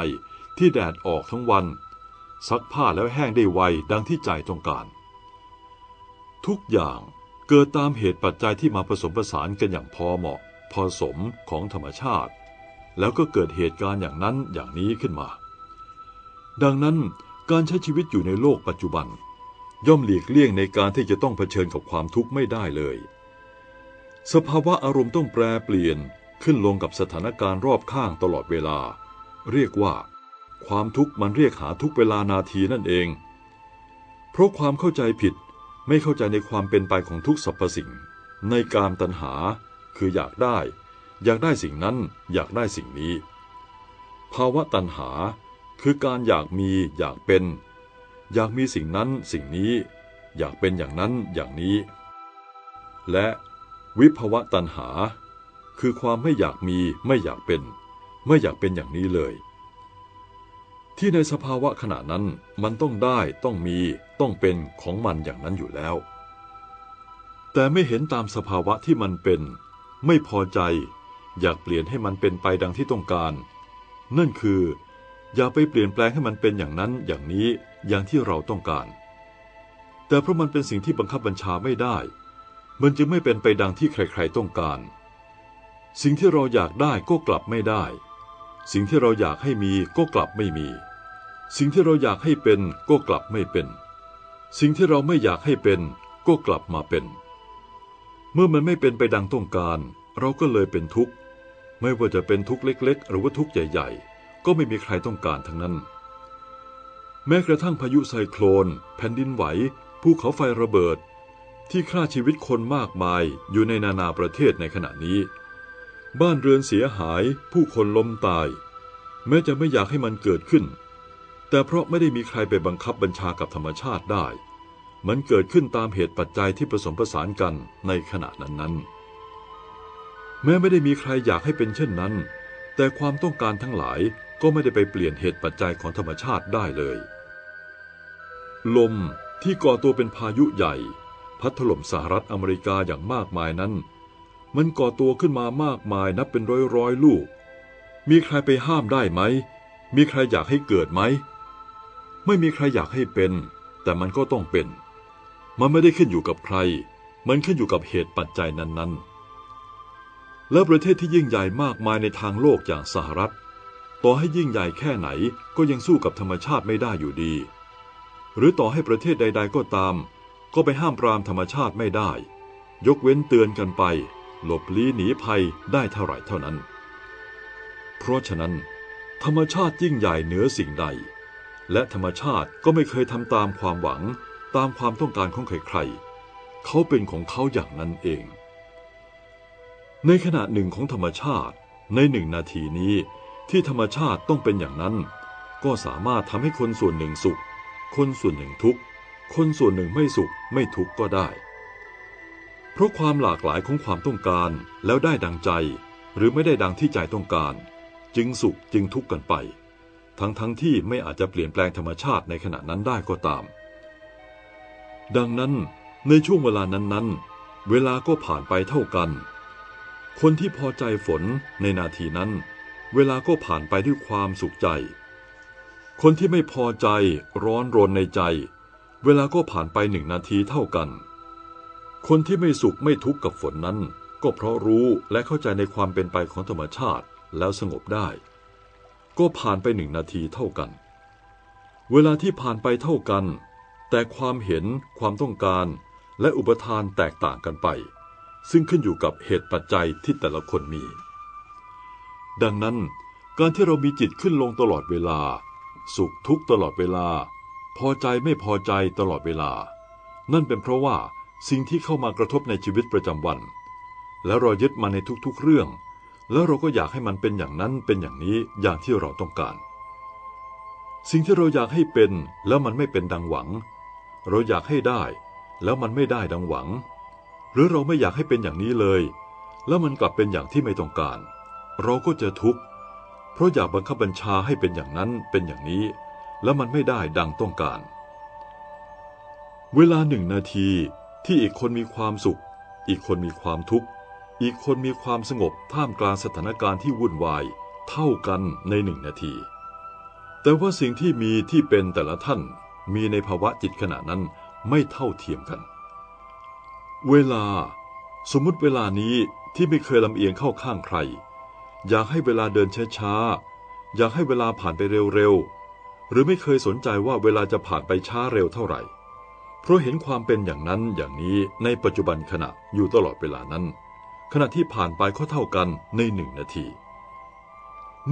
A: ที่แดดออกทั้งวัน ซักผ้าแล้วแห้งได้ไวดังที่ใจต้องการ ทุกอย่างเกิดตามเหตุปัจจัยที่มาผสมผสานกันอย่างพอเหมาะ พอสมของธรรมชาติ แล้วก็เกิดเหตุการณ์อย่างนั้นอย่างนี้ขึ้นมา ดังนั้นการใช้ชีวิตอยู่ในโลกปัจจุบัน ย่อมหลีกเลี่ยงในการที่จะต้องเผชิญกับความทุกข์ไม่ได้เลย สภาวะอารมณ์ต้องแปรเปลี่ยนขึ้นลงกับสถานการณ์รอบข้างตลอดเวลา เรียกว่า ความทุกข์มันเรียกหาทุกเวลานาทีนั่นเอง เพราะความเข้าใจผิดไม่เข้าใจในความเป็นไปของทุกสรรพสิ่ง ในการตัณหาคืออยากได้ อยากได้สิ่งนั้นอยากได้สิ่งนี้ ภาวะตัณหาคือการอยากมีอยากเป็น อยากมีสิ่งนั้นสิ่งนี้ อยากเป็นอย่างนั้นอย่างนี้ และวิภวะตัณหา คือความไม่อยากมีไม่อยากเป็น ไม่อยากเป็นอย่างนี้เลย ที่ในสภาวะขณะนั้นมันต้องได้ต้องมีต้องเป็นของมันอย่างนั้นอยู่แล้ว แต่ไม่เห็นตามสภาวะที่มันเป็น ไม่พอใจ อยากเปลี่ยนให้มันเป็นไปดังที่ต้องการ นั่นคือ อย่าไปเปลี่ยนแปลงให้มันเป็นอย่างนั้นอย่างนี้อย่างที่เราต้องการ แต่เพราะมันเป็นสิ่งที่บังคับบัญชาไม่ได้ มันจึงไม่เป็นไปดังที่ใครๆต้องการ สิ่งที่เราอยากได้ก็กลับไม่ได้สิ่งที่เราอยากให้มีก็กลับไม่มี สิ่งที่เราอยากให้เป็นก็กลับไม่เป็น สิ่งที่เราไม่อยากให้เป็นก็กลับมาเป็น เมื่อมันไม่เป็นไปดังต้องการ เราก็เลยเป็นทุกข์ ไม่ว่าจะเป็นทุกข์เล็ก ๆ หรือว่าทุกข์ใหญ่ ๆ ก็ไม่มีใครต้องการทั้งนั้น แม้กระทั่งพายุไซโคลน แผ่นดินไหว ภูเขาไฟระเบิด ที่ฆ่าชีวิตคนมากมายอยู่ในนานาประเทศในขณะนี้ บ้านเรือนเสียหาย ผู้คนล้มตาย แม้จะไม่อยากให้มันเกิดขึ้น แต่เพราะไม่ได้มีใครไปบังคับบัญชากับธรรมชาติได้ มันเกิดขึ้นตามเหตุปัจจัยที่ผสมผสานกันในขณะนั้นๆ แม้ไม่ได้มีใครอยากให้เป็นเช่นนั้น แต่ความต้องการทั้งหลายก็ไม่ได้ไปเปลี่ยนเหตุปัจจัยของธรรมชาติได้เลย ลมที่ก่อตัวเป็นพายุใหญ่ พัดถล่มสหรัฐอเมริกาอย่างมากมายนั้น มันก่อตัวขึ้นมามากมายนับเป็นร้อยร้อยลูก มีใครไปห้ามได้ไหม มีใครอยากให้เกิดไหม ไม่มีใครอยากให้เป็น แต่มันก็ต้องเป็น มันไม่ได้ขึ้นอยู่กับใคร มันขึ้นอยู่กับเหตุปัจจัยนั้นๆ แล้วประเทศที่ยิ่งใหญ่มากมายในทางโลกอย่างสหรัฐ ต่อให้ยิ่งใหญ่แค่ไหนก็ยังสู้กับธรรมชาติไม่ได้อยู่ดี หรือต่อให้ประเทศใด ๆ ก็ตาม ก็ไปห้ามปรามธรรมชาติไม่ได้ ยกเว้นเตือนกันไป หลบลี้หนีภัยได้เท่าไหร่เท่านั้น เพราะฉะนั้น ธรรมชาติยิ่งใหญ่เหนือสิ่งใด และธรรมชาติก็ไม่เคยทำตามความหวังตามความต้องการของใครๆ เขาเป็นของเขาอย่างนั้นเอง ในขณะหนึ่งของธรรมชาติ ในหนึ่งนาทีนี้ ที่ธรรมชาติต้องเป็นอย่างนั้น ก็สามารถทำให้คนส่วนหนึ่งสุข คนส่วนหนึ่งทุกข์ คนส่วนหนึ่งไม่สุขไม่ทุกข์ก็ได้ เพราะความหลากหลายของความต้องการแล้วได้ดังใจ หรือไม่ได้ดังที่ใจต้องการ จึงสุขจึงทุกข์กันไป ทั้งทั้งที่ไม่อาจจะเปลี่ยนแปลงธรรมชาติในขณะนั้นได้ก็ตาม ดังนั้นในช่วงเวลานั้นๆ เวลาก็ผ่านไปเท่ากัน คนที่พอใจฝนในนาทีนั้น เวลาก็ผ่านไปด้วยความสุขใจ คนที่ไม่พอใจร้อนรนในใจ เวลาก็ผ่านไปหนึ่งนาทีเท่ากัน คนที่ไม่สุขไม่ทุกข์กับฝนนั้น ก็เพราะรู้และเข้าใจในความเป็นไปของธรรมชาติแล้วสงบได้ ก็ผ่านไปหนึ่งนาทีเท่ากัน เวลาที่ผ่านไปเท่ากัน แต่ความเห็นความต้องการและอุปทานแตกต่างกันไป ซึ่งขึ้นอยู่กับเหตุปัจจัยที่แต่ละคนมี ดังนั้น การที่เรามีจิตขึ้นลงตลอดเวลา สุขทุกตลอดเวลา พอใจไม่พอใจตลอดเวลา นั่นเป็นเพราะว่าสิ่งที่เข้ามากระทบในชีวิตประจำวัน แล้วเรายึดมาในทุกๆเรื่อง แล้วเราก็อยากให้มันเป็นอย่างนั้นเป็นอย่างนี้อย่างที่เราต้องการ สิ่งที่เราอยากให้เป็นแล้วมันไม่เป็นดังหวัง เราอยากให้ได้ แล้วมันไม่ได้ดังหวัง หรือเราไม่อยากให้เป็นอย่างนี้เลย แล้วมันกลับเป็นอย่างที่ไม่ต้องการ เราก็จะทุกข์เพราะอยากบังคับบัญชาให้เป็นอย่างนั้นเป็นอย่างนี้ แล้วมันไม่ได้ดังต้องการ เวลาหนึ่งนาทีที่อีกคนมีความสุข อีกคนมีความทุกข์ อีกคนมีความสงบท่ามกลางสถานการณ์ที่วุ่นวายเท่ากันในหนึ่งนาที แต่ว่าสิ่งที่มีที่เป็นแต่ละท่านมีในภาวะจิตขณะนั้นไม่เท่าเทียมกัน เวลา สมมุติเวลานี้ที่ไม่เคยลำเอียงเข้าข้างใคร อยากให้เวลาเดินช้าๆ อยากให้เวลาผ่านไปเร็วๆ หรือไม่เคยสนใจว่าเวลาจะผ่านไปช้าเร็วเท่าไหร่ เพราะเห็นความเป็นอย่างนั้นอย่างนี้ในปัจจุบันขณะอยู่ตลอดเวลานั้น ขณะที่ผ่านไปก็เท่ากันในหนึ่งนาที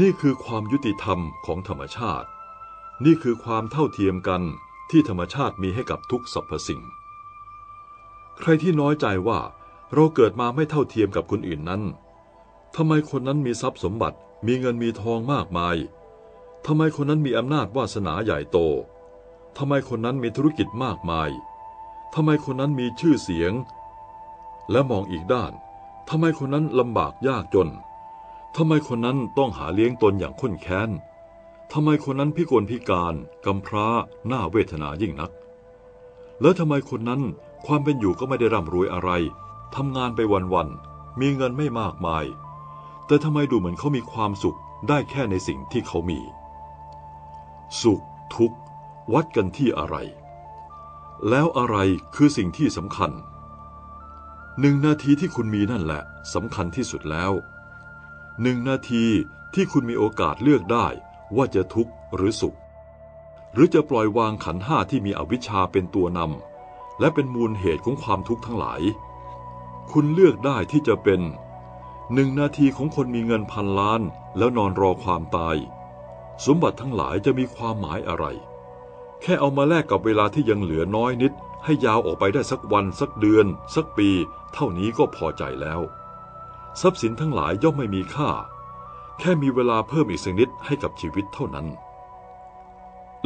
A: นี่คือความยุติธรรมของธรรมชาติ นี่คือความเท่าเทียมกันที่ธรรมชาติมีให้กับทุกสรรพสิ่ง ใครที่น้อยใจว่าเราเกิดมาไม่เท่าเทียมกับคนอื่นนั้นทำไมคนนั้นมีทรัพย์สมบัติ มีเงินมีทองมากมายทำไมคนนั้นมีอำนาจวาสนาใหญ่โตทำไมคนนั้นมีธุรกิจมากมายทำไมคนนั้นมีชื่อเสียง และมองอีกด้าน ทำไมคนนั้นลำบากยากจน ทำไมคนนั้นต้องหาเลี้ยงตนอย่างข้นแค้น ทำไมคนนั้นพิกลพิการกำพร้าหน้าเวทนายิ่งนัก แล้วทำไมคนนั้นความเป็นอยู่ก็ไม่ได้ร่ำรวยอะไร ทำงานไปวันๆ มีเงินไม่มากมาย แต่ทำไมดูเหมือนเขามีความสุขได้แค่ในสิ่งที่เขามี สุขทุกข์วัดกันที่อะไร แล้วอะไรคือสิ่งที่สำคัญ หนึ่งนาทีที่คุณมีนั่นแหละสำคัญที่สุดแล้วหนึ่งนาทีที่คุณมีโอกาสเลือกได้ว่าจะทุกข์หรือสุข หรือจะปล่อยวางขันห้าที่มีอวิชชาเป็นตัวนำและเป็นมูลเหตุของความทุกข์ทั้งหลาย คุณเลือกได้ที่จะเป็นหนึ่งนาทีของคนมีเงินพันล้านแล้วนอนรอความตาย สมบัติทั้งหลายจะมีความหมายอะไร แค่เอามาแลกกับเวลาที่ยังเหลือน้อยนิด ให้ยาวออกไปได้สักวันสักเดือน สักปี เท่านี้ก็พอใจแล้ว ทรัพย์สินทั้งหลายย่อมไม่มีค่า แค่มีเวลาเพิ่มอีกสักนิดให้กับชีวิตเท่านั้น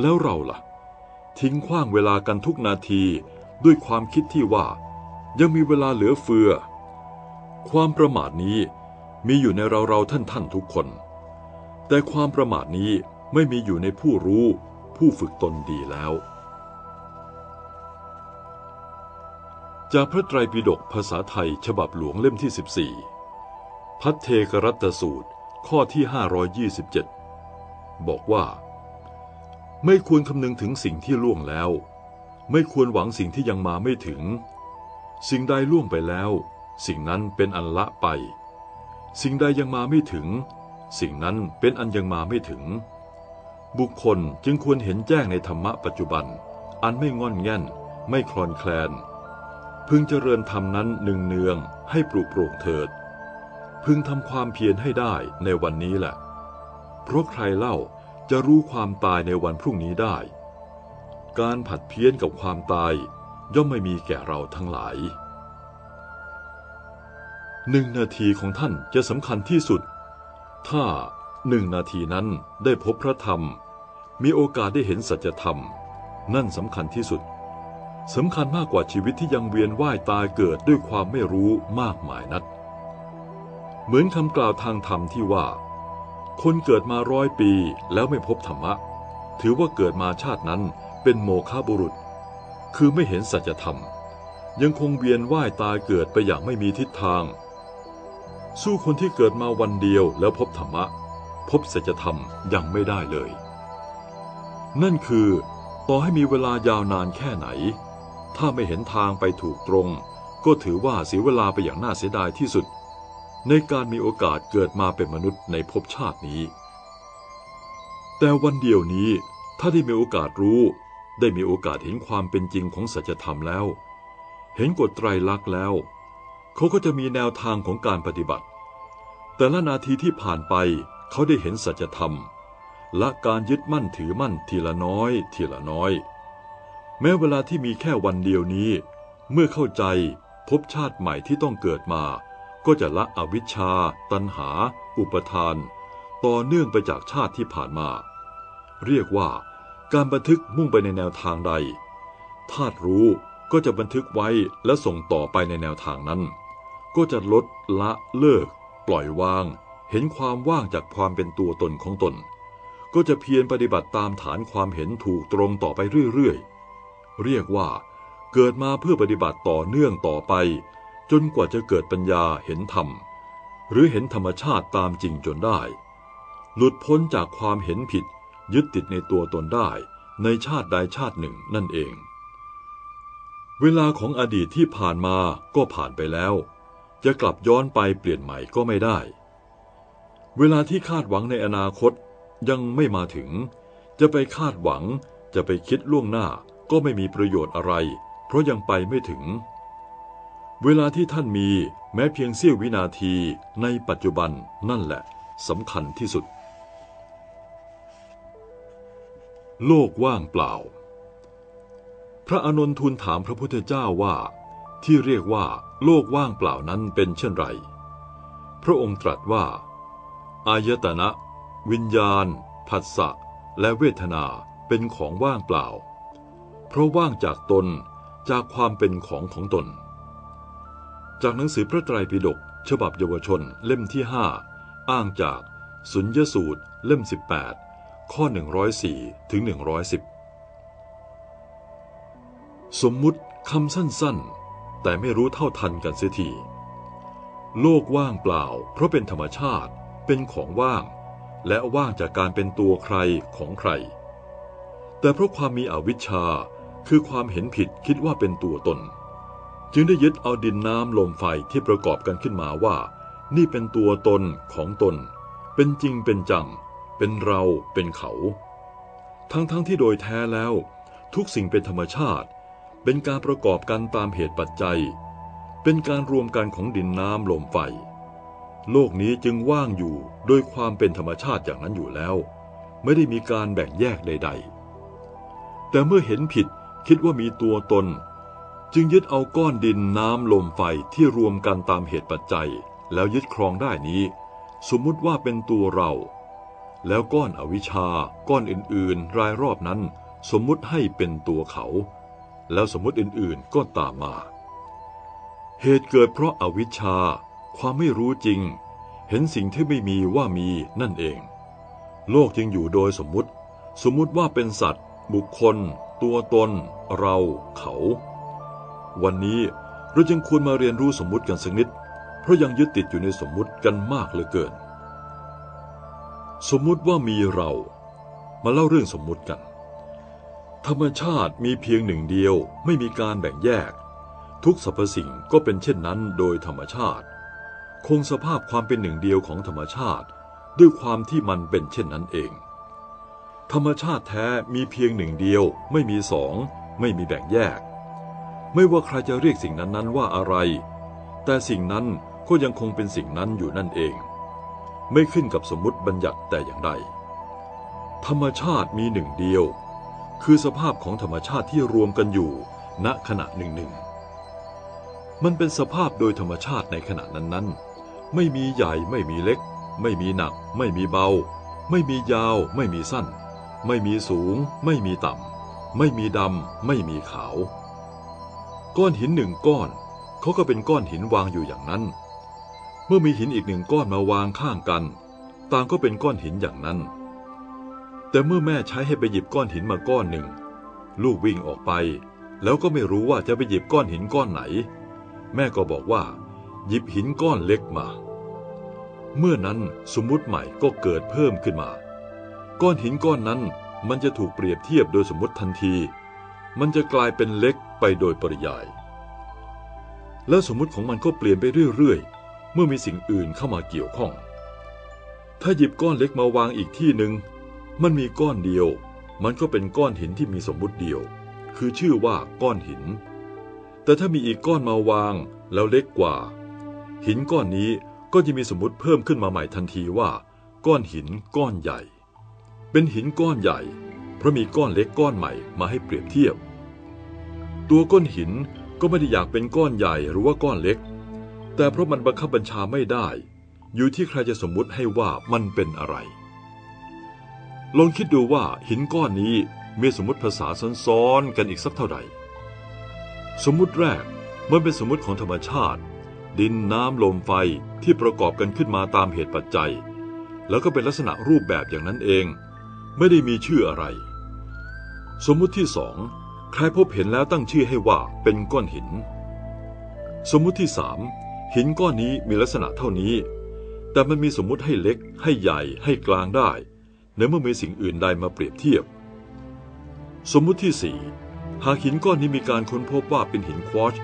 A: แล้วเราล่ะ ทิ้งขว้างเวลากันทุกนาทีด้วยความคิดที่ว่า ยังมีเวลาเหลือเฟือ ความประมาทนี้มีอยู่ในเราเราท่านท่านทุกคน แต่ความประมาทนี้ไม่มีอยู่ในผู้รู้ ผู้ฝึกตนดีแล้ว จากพระไตรปิฎกภาษาไทยฉบับหลวงเล่มที่ 14 พัทเทกรัตสูตรข้อที่ 527 บอกว่า ไม่ควรคำนึงถึงสิ่งที่ล่วงแล้ว ไม่ควรหวังสิ่งที่ยังมาไม่ถึง สิ่งใดล่วงไปแล้ว สิ่งนั้นเป็นอันละไป สิ่งใดยังมาไม่ถึง สิ่งนั้นเป็นอันยังมาไม่ถึง บุคคลจึงควรเห็นแจ้งในธรรมะปัจจุบัน อันไม่งอนแง่น ไม่คลอนแคลน พึงเจริญธรรมนั้นหนึ่งเนืองให้ปลุกปร่งเถิด พึงทำความเพียรให้ได้ในวันนี้แหละ เพราะใครเล่าจะรู้ความตายในวันพรุ่งนี้ได้ การผัดเพี้ยนกับความตายย่อมไม่มีแก่เราทั้งหลายหนึ่งนาทีของท่านจะสำคัญที่สุด ถ้าหนึ่งนาทีนั้นได้พบพระธรรม มีโอกาสได้เห็นสัจธรรม นั่นสำคัญที่สุด สำคัญมากกว่าชีวิตที่ยังเวียนว่ายตายเกิดด้วยความไม่รู้มากมายนัก เหมือนคำกล่าวทางธรรมที่ว่า คนเกิดมาร้อยปีแล้วไม่พบธรรมะ ถือว่าเกิดมาชาตินั้นเป็นโมฆะบุรุษ คือไม่เห็นสัจธรรม ยังคงเวียนว่ายตายเกิดไปอย่างไม่มีทิศทาง สู้คนที่เกิดมาวันเดียวแล้วพบธรรมะ พบสัจธรรมยังไม่ได้เลย นั่นคือต่อให้มีเวลายาวนานแค่ไหน ถ้าไม่เห็นทางไปถูกตรง ก็ถือว่าเสียเวลาไปอย่างน่าเสียดายที่สุด ในการมีโอกาสเกิดมาเป็นมนุษย์ในภพชาตินี้ แต่วันเดียวนี้ ถ้าได้มีโอกาสรู้ ได้มีโอกาสเห็นความเป็นจริงของสัจธรรมแล้ว เห็นกฎไตรลักษณ์แล้ว เขาก็จะมีแนวทางของการปฏิบัติ แต่ละนาทีที่ผ่านไปเขาได้เห็นสัจธรรมและการยึดมั่นถือมั่นทีละน้อย ทีละน้อย แม้เวลาที่มีแค่วันเดียวนี้ เมื่อเข้าใจพบชาติใหม่ที่ต้องเกิดมา ก็จะละอวิชชา ตัณหา อุปทาน ต่อเนื่องไปจากชาติที่ผ่านมา เรียกว่า การบันทึกมุ่งไปในแนวทางใดธาตุรู้ก็จะบันทึกไว้และส่งต่อไปในแนวทางนั้น ก็จะลดละเลิก ปล่อยวาง เห็นความว่างจากความเป็นตัวตนของตน ก็จะเพียรปฏิบัติตามฐานความเห็นถูกตรงต่อไปเรื่อยๆ เรียกว่า เกิดมาเพื่อปฏิบัติต่อเนื่องต่อไป จนกว่าจะเกิดปัญญาเห็นธรรม หรือเห็นธรรมชาติตามจริงจนได้ หลุดพ้นจากความเห็นผิด ยึดติดในตัวตนได้ในชาติใดชาติหนึ่งนั่นเอง เวลาของอดีตที่ผ่านมาก็ผ่านไปแล้ว จะกลับย้อนไปเปลี่ยนใหม่ก็ไม่ได้ เวลาที่คาดหวังในอนาคตยังไม่มาถึง จะไปคาดหวังจะไปคิดล่วงหน้า ก็ไม่มีประโยชน์อะไร เพราะยังไปไม่ถึง เวลาที่ท่านมีแม้เพียงเสี้ยววินาทีในปัจจุบันนั่นแหละสำคัญที่สุด โลกว่างเปล่า พระอนนทูลถามพระพุทธเจ้าว่า ที่เรียกว่า โลกว่างเปล่านั้นเป็นเช่นไร พระองค์ตรัสว่า อายตนะ วิญญาณ ผัสสะ และเวทนาเป็นของว่างเปล่า เพราะว่างจากตนจากความเป็นของของตน จากหนังสือพระไตรปิฎกฉบับเยาวชนเล่มที่ห้าอ้างจากสุญญสูตรเล่ม 18 ข้อ 104 ถึง 110 สมมุติคำสั้นๆ แต่ไม่รู้เท่าทันกันเสียทีโลกว่างเปล่า เพราะเป็นธรรมชาติเป็นของว่าง และว่างจากการเป็นตัวใครของใคร แต่เพราะความมีอวิชชา คือความเห็นผิดคิดว่าเป็นตัวตน จึงได้ยึดเอาดินน้ำลมไฟที่ประกอบกันขึ้นมาว่า นี่เป็นตัวตนของตน เป็นจริงเป็นจัง เป็นเราเป็นเขา ทั้งๆทที่โดยแท้แล้ว ทุกสิ่งเป็นธรรมชาติ เป็นการประกอบกันตามเหตุปัจจัย เป็นการรวมกันของดินน้ำลมไฟ โลกนี้จึงว่างอยู่โดยความเป็นธรรมชาติอย่างนั้นอยู่แล้ว ไม่ได้มีการแบ่งแยกใด ๆ แต่เมื่อเห็นผิด คิดว่ามีตัวตน จึงยึดเอาก้อนดินน้ำลมไฟที่รวมกันตามเหตุปัจจัย แล้วยึดครองได้นี้ สมมุติว่าเป็นตัวเรา แล้วก้อนอวิชชาก้อนอื่นๆ รายรอบนั้น สมมุติให้เป็นตัวเขา แล้วสมมุติอื่นๆก็ตามมา เหตุเกิดเพราะอาวิชชา ความไม่รู้จริง เห็นสิ่งที่ไม่มีว่ามีนั่นเอง โลกจึงอยู่โดยสมมุติ สมมุติว่าเป็นสัตว์ บุคคล ตัวตน เราเขา วันนี้เราจึงควรมาเรียนรู้สมมุติกันสักนิด เพราะยังยึดติดอยู่ในสมมุติกันมากเหลือเกิน สมมุติว่ามีเรา มาเล่าเรื่องสมมุติกัน ธรรมชาติมีเพียงหนึ่งเดียวไม่มีการแบ่งแยก ทุกสรรพสิ่งก็เป็นเช่นนั้นโดยธรรมชาติ คงสภาพความเป็นหนึ่งเดียวของธรรมชาติ ด้วยความที่มันเป็นเช่นนั้นเอง ธรรมชาติแท้มีเพียงหนึ่งเดียว ไม่มีสอง ไม่มีแบ่งแยก ไม่ว่าใครจะเรียกสิ่งนั้นๆว่าอะไร แต่สิ่งนั้นก็ยังคงเป็นสิ่งนั้นอยู่นั่นเอง ไม่ขึ้นกับสมมติบัญญัติแต่อย่างใด ธรรมชาติมีหนึ่งเดียว คือสภาพของธรรมชาติที่รวมกันอยู่ ณขณะหนึ่งหนึ่งมันเป็นสภาพโดยธรรมชาติในขณะนั้นๆ ไม่มีใหญ่ไม่มีเล็ก ไม่มีหนัก ไม่มีเบา ไม่มียาว ไม่มีสั้น ไม่มีสูง ไม่มีต่ำ ไม่มีดำ ไม่มีขาว ก้อนหินหนึ่งก้อน เขาก็เป็นก้อนหินวางอยู่อย่างนั้น เมื่อมีหินอีกหนึ่งก้อนมาวางข้างกัน ต่างก็เป็นก้อนหินอย่างนั้น แต่เมื่อแม่ใช้ให้ไปหยิบก้อนหินมาก้อนหนึ่ง ลูกวิ่งออกไป แล้วก็ไม่รู้ว่าจะไปหยิบก้อนหินก้อนไหน แม่ก็บอกว่า หยิบหินก้อนเล็กมา เมื่อนั้นสมมุติใหม่ก็เกิดเพิ่มขึ้นมา ก้อนหินก้อนนั้นมันจะถูกเปรียบเทียบโดยสมมติทันที มันจะกลายเป็นเล็กไปโดยปริยาย แล้วสมมติของมันก็เปลี่ยนไปเรื่อยๆ เมื่อมีสิ่งอื่นเข้ามาเกี่ยวข้อง ถ้าหยิบก้อนเล็กมาวางอีกที่หนึ่ง มันมีก้อนเดียว มันก็เป็นก้อนหินที่มีสมมติเดียว คือชื่อว่าก้อนหิน แต่ถ้ามีอีกก้อนมาวางแล้วเล็กกว่า หินก้อนนี้ก็จะมีสมมติเพิ่มขึ้นมาใหม่ทันทีว่า ก้อนหินก้อนใหญ่ เป็นหินก้อนใหญ่ เพราะมีก้อนเล็กก้อนใหม่มาให้เปรียบเทียบ ตัวก้อนหินก็ไม่ได้อยากเป็นก้อนใหญ่หรือว่าก้อนเล็ก แต่เพราะมันบังคับบัญชาไม่ได้ อยู่ที่ใครจะสมมุติให้ว่ามันเป็นอะไร ลองคิดดูว่าหินก้อนนี้มีสมมติภาษาซ้อนๆกันอีกสักเท่าไหร่ สมมุติแรกมันเป็นสมมติของธรรมชาติ ดินน้ำลมไฟที่ประกอบกันขึ้นมาตามเหตุปัจจัย แล้วก็เป็นลักษณะรูปแบบอย่างนั้นเอง ไม่ได้มีชื่ออะไร สมมุติที่สองใครพบเห็นแล้วตั้งชื่อให้ว่าเป็นก้อนหิน สมมุติที่สามหินก้อนนี้มีลักษณะเท่านี้ แต่มันมีสมมุติให้เล็ก ให้ใหญ่ ให้กลางได้ในเมื่อมีสิ่งอื่นใดมาเปรียบเทียบ สมมุติที่สี่หากหินก้อนนี้มีการค้นพบว่าเป็นหินควอต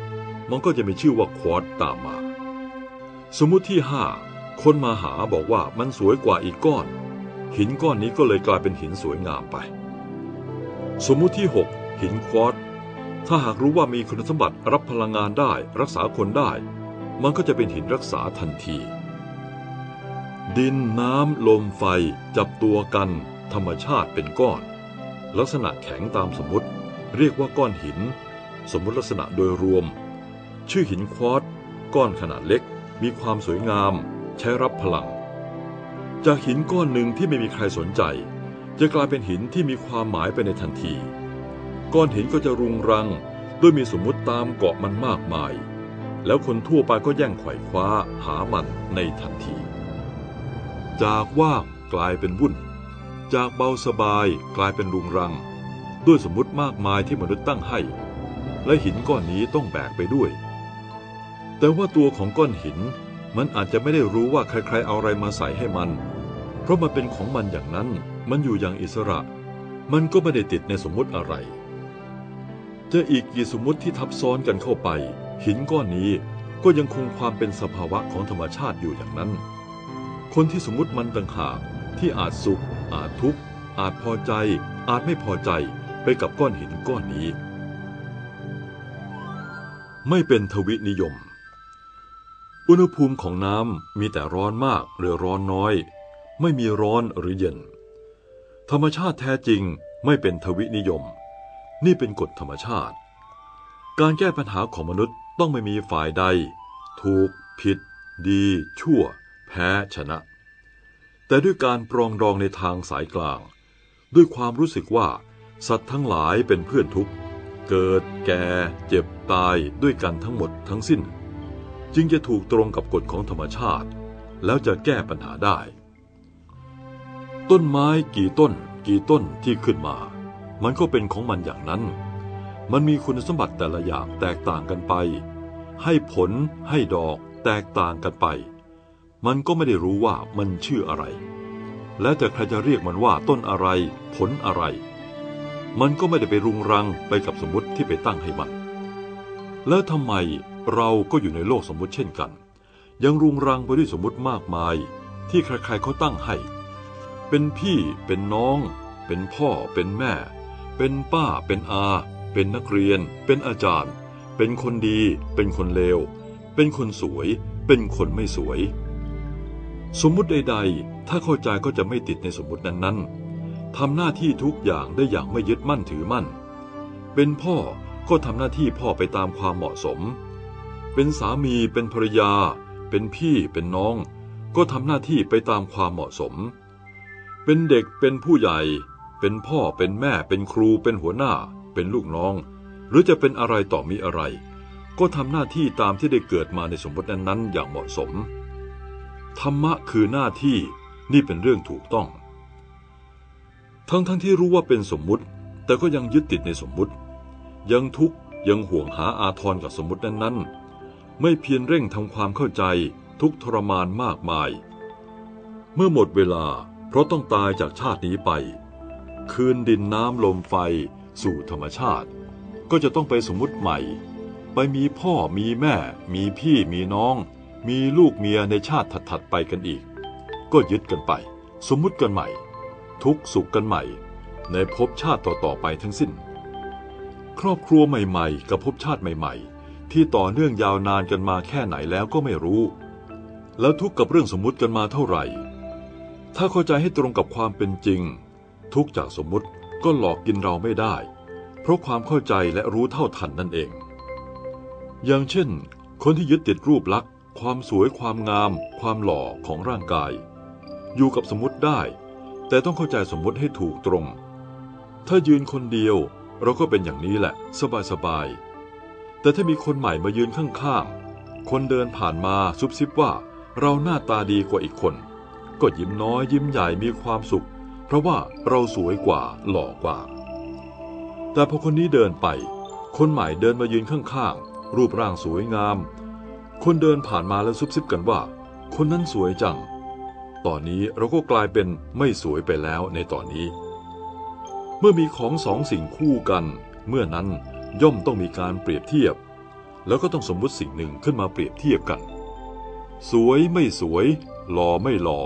A: มันก็จะมีชื่อว่าควอตตามมา สมมุติที่ห้าคนมาหาบอกว่ามันสวยกว่าอีกก้อน หินก้อนนี้ก็เลยกลายเป็นหินสวยงามไป สมมุติที่หกหินควอตถ้าหากรู้ว่ามีคุณสมบัติรับพลังงานได้รักษาคนได้ มันก็จะเป็นหินรักษาทันที ดินน้ำลมไฟจับตัวกัน ธรรมชาติเป็นก้อน ลักษณะแข็งตามสมมติ เรียกว่าก้อนหิน สมมติลักษณะโดยรวม ชื่อหินควอตก้อนขนาดเล็ก มีความสวยงาม ใช้รับพลัง จากหินก้อนหนึ่งที่ไม่มีใครสนใจ จะกลายเป็นหินที่มีความหมายไปในทันที ก้อนหินก็จะรุงรังด้วยมีสมมุติตามเกาะมันมากมาย แล้วคนทั่วไปก็แย่งไขว่คว้าหามันในทันที จากว่างกลายเป็นวุ่น จากเบาสบายกลายเป็นรุงรัง ด้วยสมมุติมากมายที่มนุษย์ตั้งให้ และหินก้อนนี้ต้องแบกไปด้วย แต่ว่าตัวของก้อนหินมันอาจจะไม่ได้รู้ว่าใครๆเอาอะไรมาใส่ให้มัน เพราะมันเป็นของมันอย่างนั้น มันอยู่อย่างอิสระ มันก็ไม่ได้ติดในสมมุติอะไร จะอีกกี่สมมุติที่ทับซ้อนกันเข้าไป หินก้อนนี้ก็ยังคงความเป็นสภาวะของธรรมชาติอยู่อย่างนั้น คนที่สมมุติมันต่างหากที่อาจสุข อาจทุกข์ อาจพอใจ อาจไม่พอใจไปกับก้อนหินก้อนนี้ ไม่เป็นทวินิยม อุณหภูมิของน้ำมีแต่ร้อนมากหรือร้อนน้อย ไม่มีร้อนหรือเย็น ธรรมชาติแท้จริงไม่เป็นทวินิยม นี่เป็นกฎธรรมชาติ การแก้ปัญหาของมนุษย์ต้องไม่มีฝ่ายใด ถูก ผิด ดี ชั่ว แพ้ชนะ แต่ด้วยการปรองดองในทางสายกลาง ด้วยความรู้สึกว่า สัตว์ทั้งหลายเป็นเพื่อนทุกข์ เกิด แก่ เจ็บตายด้วยกันทั้งหมดทั้งสิ้น จึงจะถูกตรงกับกฎของธรรมชาติ แล้วจะแก้ปัญหาได้ ต้นไม้กี่ต้น กี่ต้นที่ขึ้นมา มันก็เป็นของมันอย่างนั้น มันมีคุณสมบัติแต่ละอย่างแตกต่างกันไป ให้ผลให้ดอกแตกต่างกันไป มันก็ไม่ได้รู้ว่ามันชื่ออะไร แล้วแต่ใครจะเรียกมันว่าต้นอะไร ผลอะไร มันก็ไม่ได้ไปรุงรังไปกับสมมติที่ไปตั้งให้มัน แล้วทำไมเราก็อยู่ในโลกสมมติเช่นกัน ยังรุงรังไปด้วยสมมติมากมาย ที่ใครๆเขาตั้งให้ เป็นพี่เป็นน้อง เป็นพ่อเป็นแม่ เป็นป้าเป็นอา เป็นนักเรียน เป็นอาจารย์ เป็นคนดี เป็นคนเลว เป็นคนสวย เป็นคนไม่สวย สมมุติใด ๆ ถ้าเข้าใจก็จะไม่ติดในสมมุตินั้นๆทำหน้าที่ทุกอย่างได้อย่างไม่ยึดมั่นถือมั่น เป็นพ่อก็ทำหน้าที่พ่อไปตามความเหมาะสม เป็นสามีเป็นภรรยา เป็นพี่เป็นน้อง ก็ทำหน้าที่ไปตามความเหมาะสม เป็นเด็กเป็นผู้ใหญ่ เป็นพ่อเป็นแม่เป็นครูเป็นหัวหน้า เป็นลูกน้อง หรือจะเป็นอะไรต่อมีอะไร ก็ทำหน้าที่ตามที่ได้เกิดมาในสมมตินั้นๆ อย่างเหมาะสม ธรรมะคือหน้าที่นี่เป็นเรื่องถูกต้อง ทั้งทั้งที่รู้ว่าเป็นสมมุติ แต่ก็ยังยึดติดในสมมุติ ยังทุกข์ยังห่วงหาอาทรกับสมมตินั้นๆ ไม่เพียรเร่งทำความเข้าใจทุกทรมานมากมาย เมื่อหมดเวลา เพราะต้องตายจากชาตินี้ไป คืนดินน้ำลมไฟสู่ธรรมชาติ ก็จะต้องไปสมมุติใหม่ ไปมีพ่อมีแม่ มีพี่มีน้อง มีลูกเมียในชาติถัดๆไปกันอีก ก็ยึดกันไป สมมุติกันใหม่ ทุกสุขกันใหม่ ในภพชาติต่อๆไปทั้งสิ้น ครอบครัวใหม่ๆ กับภพชาติใหม่ ๆ ที่ต่อเนื่องยาวนานกันมาแค่ไหนแล้วก็ไม่รู้ แล้วทุกข์กับเรื่องสมมุติกันมาเท่าไหร่ ถ้าเข้าใจให้ตรงกับความเป็นจริง ทุกจากสมมุติก็หลอกกินเราไม่ได้ เพราะความเข้าใจและรู้เท่าทันนั่นเอง อย่างเช่น คนที่ยึดติดรูปลักษณ์ความสวยความงาม ความหล่อของร่างกาย อยู่กับสมมติได้ แต่ต้องเข้าใจสมมติให้ถูกตรง ถ้ายืนคนเดียวเราก็เป็นอย่างนี้แหละ สบายๆแต่ถ้ามีคนใหม่มายืนข้างๆ คนเดินผ่านมาซุบซิบว่าเราหน้าตาดีกว่าอีกคน ก็ยิ้มน้อยยิ้มใหญ่มีความสุข เพราะว่าเราสวยกว่าหล่อกว่า แต่พอคนนี้เดินไป คนใหม่เดินมายืนข้างๆรูปร่างสวยงาม คนเดินผ่านมาแล้วซุบซิบกันว่า คนนั้นสวยจัง ตอนนี้เราก็กลายเป็นไม่สวยไปแล้วในตอนนี้ เมื่อมีของสองสิ่งคู่กัน เมื่อนั้นย่อมต้องมีการเปรียบเทียบ แล้วก็ต้องสมมุติสิ่งหนึ่งขึ้นมาเปรียบเทียบกัน สวยไม่สวยหล่อไม่หล่อ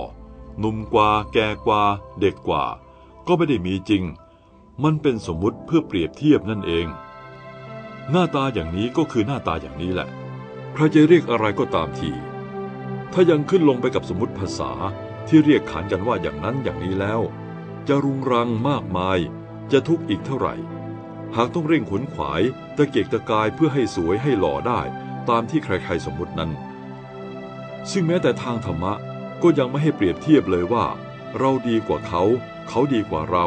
A: หนุ่มกว่า แก่กว่า เด็กกว่า ก็ไม่ได้มีจริง มันเป็นสมมุติเพื่อเปรียบเทียบนั่นเอง หน้าตาอย่างนี้ก็คือหน้าตาอย่างนี้แหละ ใครจะเรียกอะไรก็ตามที ถ้ายังขึ้นลงไปกับสมมติภาษาที่เรียกขานกันว่าอย่างนั้นอย่างนี้แล้ว จะรุงรังมากมาย จะทุกข์อีกเท่าไหร่ หากต้องเร่งขนขวายตะเกียกตะกายเพื่อให้สวยให้หล่อได้ ตามที่ใครๆสมมตินั้น ซึ่งแม้แต่ทางธรรมะ ก็ยังไม่ให้เปรียบเทียบเลยว่า เราดีกว่าเขา เขาดีกว่าเรา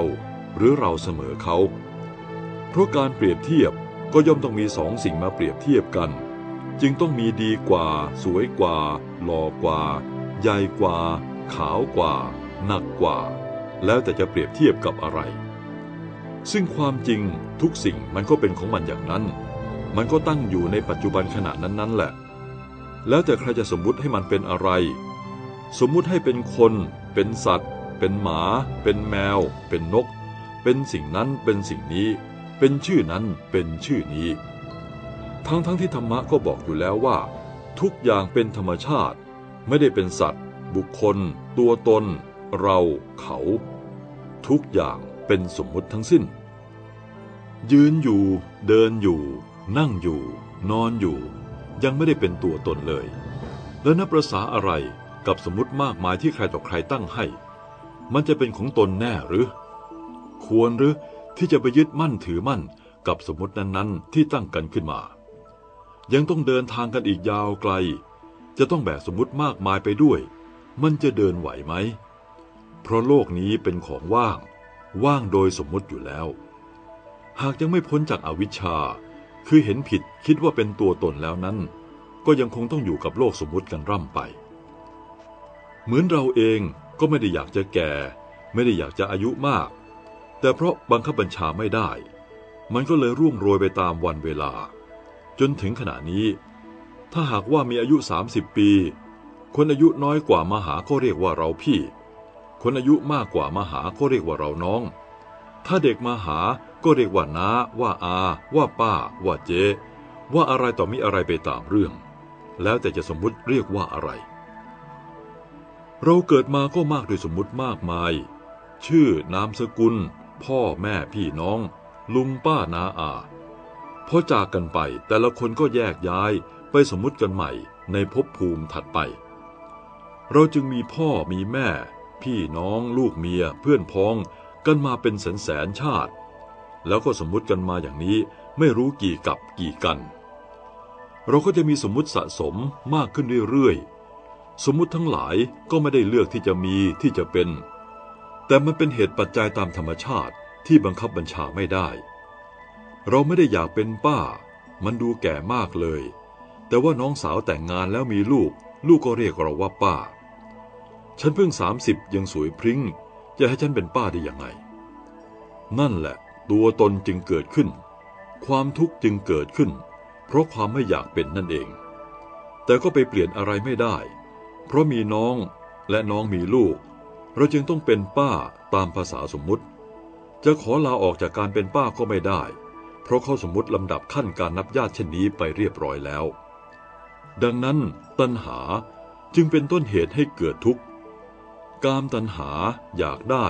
A: หรือเราเสมอเขา เพราะการเปรียบเทียบก็ย่อมต้องมีสองสิ่งมาเปรียบเทียบกัน จึงต้องมีดีกว่า สวยกว่า หล่อกว่า ใหญ่กว่า ขาวกว่า หนักกว่า แล้วแต่จะเปรียบเทียบกับอะไร ซึ่งความจริงทุกสิ่งมันก็เป็นของมันอย่างนั้น มันก็ตั้งอยู่ในปัจจุบันขณะนั้นๆแหละ แล้วแต่ใครจะสมมุติให้มันเป็นอะไร สมมุติให้เป็นคน เป็นสัตว์ เป็นหมา เป็นแมว เป็นนก เป็นสิ่งนั้นเป็นสิ่งนี้ เป็นชื่อนั้นเป็นชื่อนี้ ทั้งทั้งที่ธรรมะก็บอกอยู่แล้วว่า ทุกอย่างเป็นธรรมชาติ ไม่ได้เป็นสัตว์ บุคคล ตัวตน เรา เขา ทุกอย่างเป็นสมมุติทั้งสิ้น ยืนอยู่ เดินอยู่ นั่งอยู่ นอนอยู่ ยังไม่ได้เป็นตัวตนเลย แล้วนับประษาอะไร กับสมมติมากมายที่ใครต่อใครตั้งให้ มันจะเป็นของตนแน่หรือ ควรหรือที่จะไปยึดมั่นถือมั่นกับสมมตินั้นๆ ที่ตั้งกันขึ้นมา ยังต้องเดินทางกันอีกยาวไกล จะต้องแบกสมมติมากมายไปด้วย มันจะเดินไหวไหม เพราะโลกนี้เป็นของว่าง ว่างโดยสมมติอยู่แล้ว หากยังไม่พ้นจากอาวิชชา คือเห็นผิดคิดว่าเป็นตัวตนแล้วนั้น ก็ยังคงต้องอยู่กับโลกสมมติกันร่ำไป เหมือนเราเองก็ไม่ได้อยากจะแก่ ไม่ได้อยากจะอายุมาก แต่เพราะบังคับบัญชาไม่ได้ มันก็เลยร่วงโรยไปตามวันเวลา จนถึงขณะนี้ ถ้าหากว่ามีอายุ 30 ปี คนอายุน้อยกว่ามาหาก็เรียกว่าเราพี่ คนอายุมากกว่ามาหาก็เรียกว่าเราน้อง ถ้าเด็กมาหาก็เรียกว่าน้า ว่าอา ว่าป้า ว่าเจว่าอะไรต่อมีอะไรไปตามเรื่อง แล้วแต่จะสมมุติเรียกว่าอะไร เราเกิดมาก็มากโดยสมมุติมากมาย ชื่อนามสกุล พ่อแม่พี่น้อง ลุงป้านาอาพอจากกันไปแต่ละคนก็แยกย้ายไปสมมุติกันใหม่ในภพภูมิถัดไป เราจึงมีพ่อมีแม่ พี่น้องลูกเมียเพื่อนพ้องกันมาเป็นแสนแสนชาติ แล้วก็สมมุติกันมาอย่างนี้ไม่รู้กี่กับกี่กัน เราก็จะมีสมมุติสะสมมากขึ้นเรื่อยๆ สมมุติทั้งหลายก็ไม่ได้เลือกที่จะมีที่จะเป็น แต่มันเป็นเหตุปัจจัยตามธรรมชาติที่บังคับบัญชาไม่ได้ เราไม่ได้อยากเป็นป้า มันดูแก่มากเลย แต่ว่าน้องสาวแต่งงานแล้วมีลูก ลูกก็เรียกเราว่าป้า ฉันเพิ่งสามสิบยังสวยพริ้ง จะให้ฉันเป็นป้าได้ยังไง นั่นแหละ ตัวตนจึงเกิดขึ้น ความทุกข์จึงเกิดขึ้น เพราะความไม่อยากเป็นนั่นเอง แต่ก็ไปเปลี่ยนอะไรไม่ได้ เพราะมีน้องและน้องมีลูก เราจึงต้องเป็นป้าตามภาษาสมมุติ จะขอลาออกจากการเป็นป้าก็ไม่ได้ เพราะเขาสมมุติลำดับขั้นการนับญาติเช่นนี้ไปเรียบร้อยแล้ว ดังนั้นตัณหาจึงเป็นต้นเหตุให้เกิดทุกข์ กามตัณหาอยากได้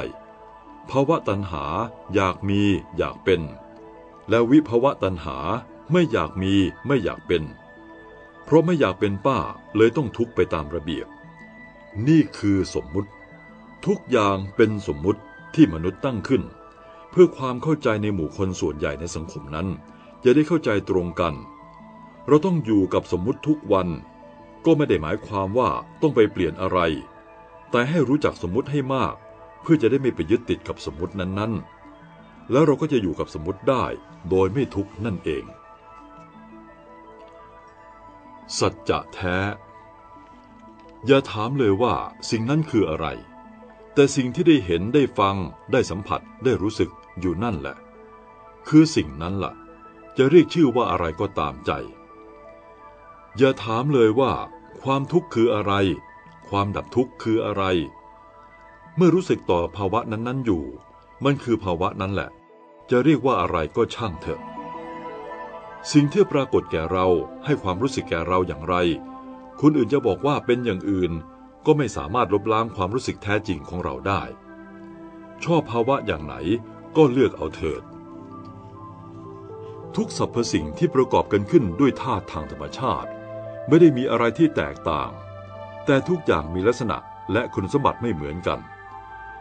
A: ภาวะตัณหาอยากมีอยากเป็น และวิภาวะตัณหาไม่อยากมีไม่อยากเป็น เพราะไม่อยากเป็นป้าเลยต้องทุกข์ไปตามระเบียบ นี่คือสมมุติ ทุกอย่างเป็นสมมุติที่มนุษย์ตั้งขึ้น เพื่อความเข้าใจในหมู่คนส่วนใหญ่ในสังคมนั้น จะได้เข้าใจตรงกัน เราต้องอยู่กับสมมุติทุกวัน ก็ไม่ได้หมายความว่าต้องไปเปลี่ยนอะไร แต่ให้รู้จักสมมุติให้มาก เพื่อจะได้ไม่ไปยึดติดกับสมมุตินั้นๆ แล้วเราก็จะอยู่กับสมมุติได้โดยไม่ทุกข์นั่นเอง สัจจะแท้ อย่าถามเลยว่าสิ่งนั้นคืออะไร แต่สิ่งที่ได้เห็นได้ฟังได้สัมผัสได้รู้สึกอยู่นั่นแหละ คือสิ่งนั้นละ่ะ จะเรียกชื่อว่าอะไรก็ตามใจ อย่าถามเลยว่า ความทุกข์คืออะไร ความดับทุกข์คืออะไร เมื่อรู้สึกต่อภาวะนั้นๆอยู่ มันคือภาวะนั้นแหละ จะเรียกว่าอะไรก็ช่างเถอะ สิ่งที่ปรากฏแก่เราให้ความรู้สึกแก่เราอย่างไร คนอื่นจะบอกว่าเป็นอย่างอื่น ก็ไม่สามารถลบล้างความรู้สึกแท้จริงของเราได้ ชอบภาวะอย่างไหนก็เลือกเอาเถิด ทุกสรรพสิ่งที่ประกอบกันขึ้นด้วยธาตุทางธรรมชาติ ไม่ได้มีอะไรที่แตกต่าง แต่ทุกอย่างมีลักษณะและคุณสมบัติไม่เหมือนกัน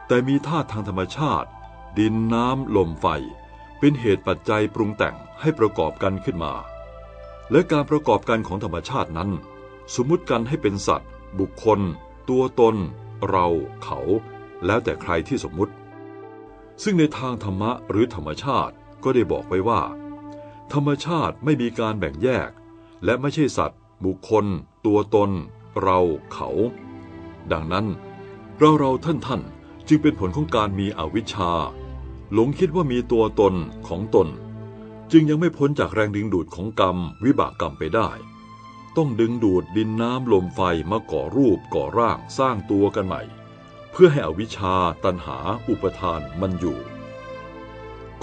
A: แต่มีธาตุทางธรรมชาติ ดินน้ำลมไฟ เป็นเหตุปัจจัยปรุงแต่งให้ประกอบกันขึ้นมา และการประกอบกันของธรรมชาตินั้น สมมุติกันให้เป็นสัตว์ บุคคล ตัวตน เรา เขา แล้วแต่ใครที่สมมุติ ซึ่งในทางธรรมะหรือธรรมชาติก็ได้บอกไว้ว่า ธรรมชาติไม่มีการแบ่งแยก และไม่ใช่สัตว์ บุคคล ตัวตน เรา เขา ดังนั้น เราเราท่านท่านจึงเป็นผลของการมีอวิชชา หลงคิดว่ามีตัวตนของตน จึงยังไม่พ้นจากแรงดึงดูดของกรรม วิบากกรรมไปได้ ต้องดึงดูดดินน้ำลมไฟมาก่อรูปก่อร่างสร้างตัวกันใหม่ เพื่อให้อวิชชาตันหาอุปทานมันอยู่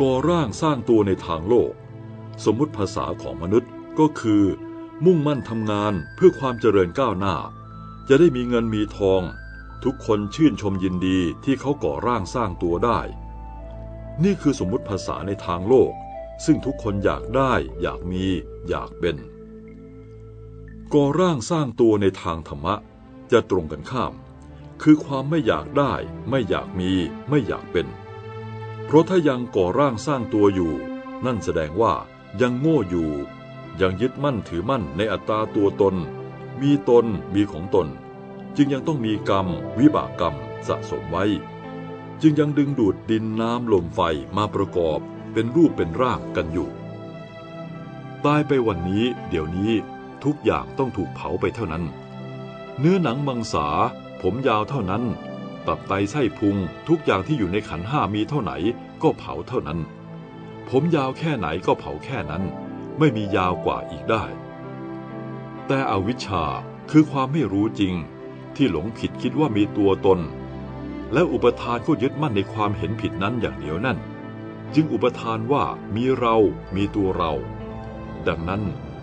A: ก่อร่างสร้างตัวในทางโลก สมมุติภาษาของมนุษย์ก็คือ มุ่งมั่นทำงานเพื่อความเจริญก้าวหน้า จะได้มีเงินมีทอง ทุกคนชื่นชมยินดีที่เขาก่อร่างสร้างตัวได้ นี่คือสมมุติภาษาในทางโลก ซึ่งทุกคนอยากได้ อยากมี อยากเป็นก่อร่างสร้างตัวในทางธรรมะจะตรงกันข้าม คือความไม่อยากได้ ไม่อยากมี ไม่อยากเป็น เพราะถ้ายังก่อร่างสร้างตัวอยู่ นั่นแสดงว่ายังโง่อยู่ ยังยึดมั่นถือมั่นในอัตตาตัวตน มีตนมีของตน จึงยังต้องมีกรรม วิบากกรรมสะสมไว้ จึงยังดึงดูดดินน้ำลมไฟมาประกอบเป็นรูปเป็นร่างกันอยู่ตายไปวันนี้เดี๋ยวนี้ทุกอย่างต้องถูกเผาไปเท่านั้น เนื้อหนังมังสา ผมยาวเท่านั้น ตับไตไส้พุงทุกอย่างที่อยู่ในขันห้ามีเท่าไหนก็เผาเท่านั้น ผมยาวแค่ไหนก็เผาแค่นั้น ไม่มียาวกว่าอีกได้ แต่อวิชชาคือความไม่รู้จริง ที่หลงผิดคิดว่ามีตัวตน และอุปทานก็ยึดมั่นในความเห็นผิดนั้นอย่างเหนียวแน่น จึงอุปทานว่ามีเรามีตัวเรา ดังนั้น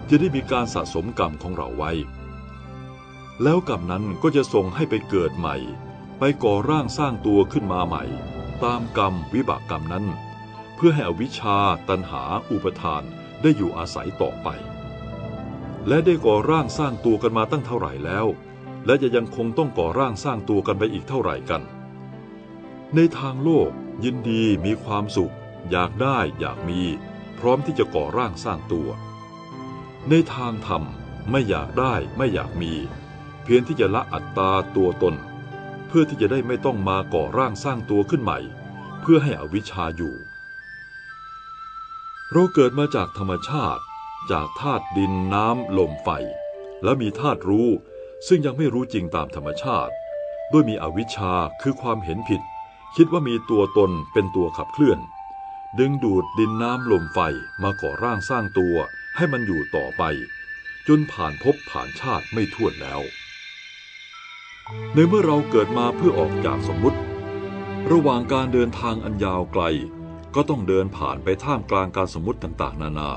A: จะได้มีการสะสมกรรมของเราไว้ แล้วกรรมนั้นก็จะส่งให้ไปเกิดใหม่ ไปก่อร่างสร้างตัวขึ้นมาใหม่ ตามกรรมวิบากกรรมนั้น เพื่อให้อวิชชาตันหาอุปทานได้อยู่อาศัยต่อไป และได้ก่อร่างสร้างตัวกันมาตั้งเท่าไหร่แล้ว และจะยังคงต้องก่อร่างสร้างตัวกันไปอีกเท่าไหร่กัน ในทางโลกยินดีมีความสุข อยากได้อยากมี พร้อมที่จะก่อร่างสร้างตัว ในทางธรรมไม่อยากได้ไม่อยากมี เพียงที่จะละอัตตาตัวตน เพื่อที่จะได้ไม่ต้องมาก่อร่างสร้างตัวขึ้นใหม่ เพื่อให้อวิชชาอยู่ เราเกิดมาจากธรรมชาติ จากธาตุดินน้ำลมไฟ และมีธาตุรู้ซึ่งยังไม่รู้จริงตามธรรมชาติ ด้วยมีอวิชชาคือความเห็นผิด คิดว่ามีตัวตนเป็นตัวขับเคลื่อน ดึงดูดดินน้ำลมไฟมาก่อร่างสร้างตัวให้มันอยู่ต่อไป จนผ่านภพผ่านชาติไม่ท้วนแล้ว ในเมื่อเราเกิดมาเพื่อออกจากสมมุติ ระหว่างการเดินทางอันยาวไกล ก็ต้องเดินผ่านไปท่ามกลางการสมมติต่างๆ นานา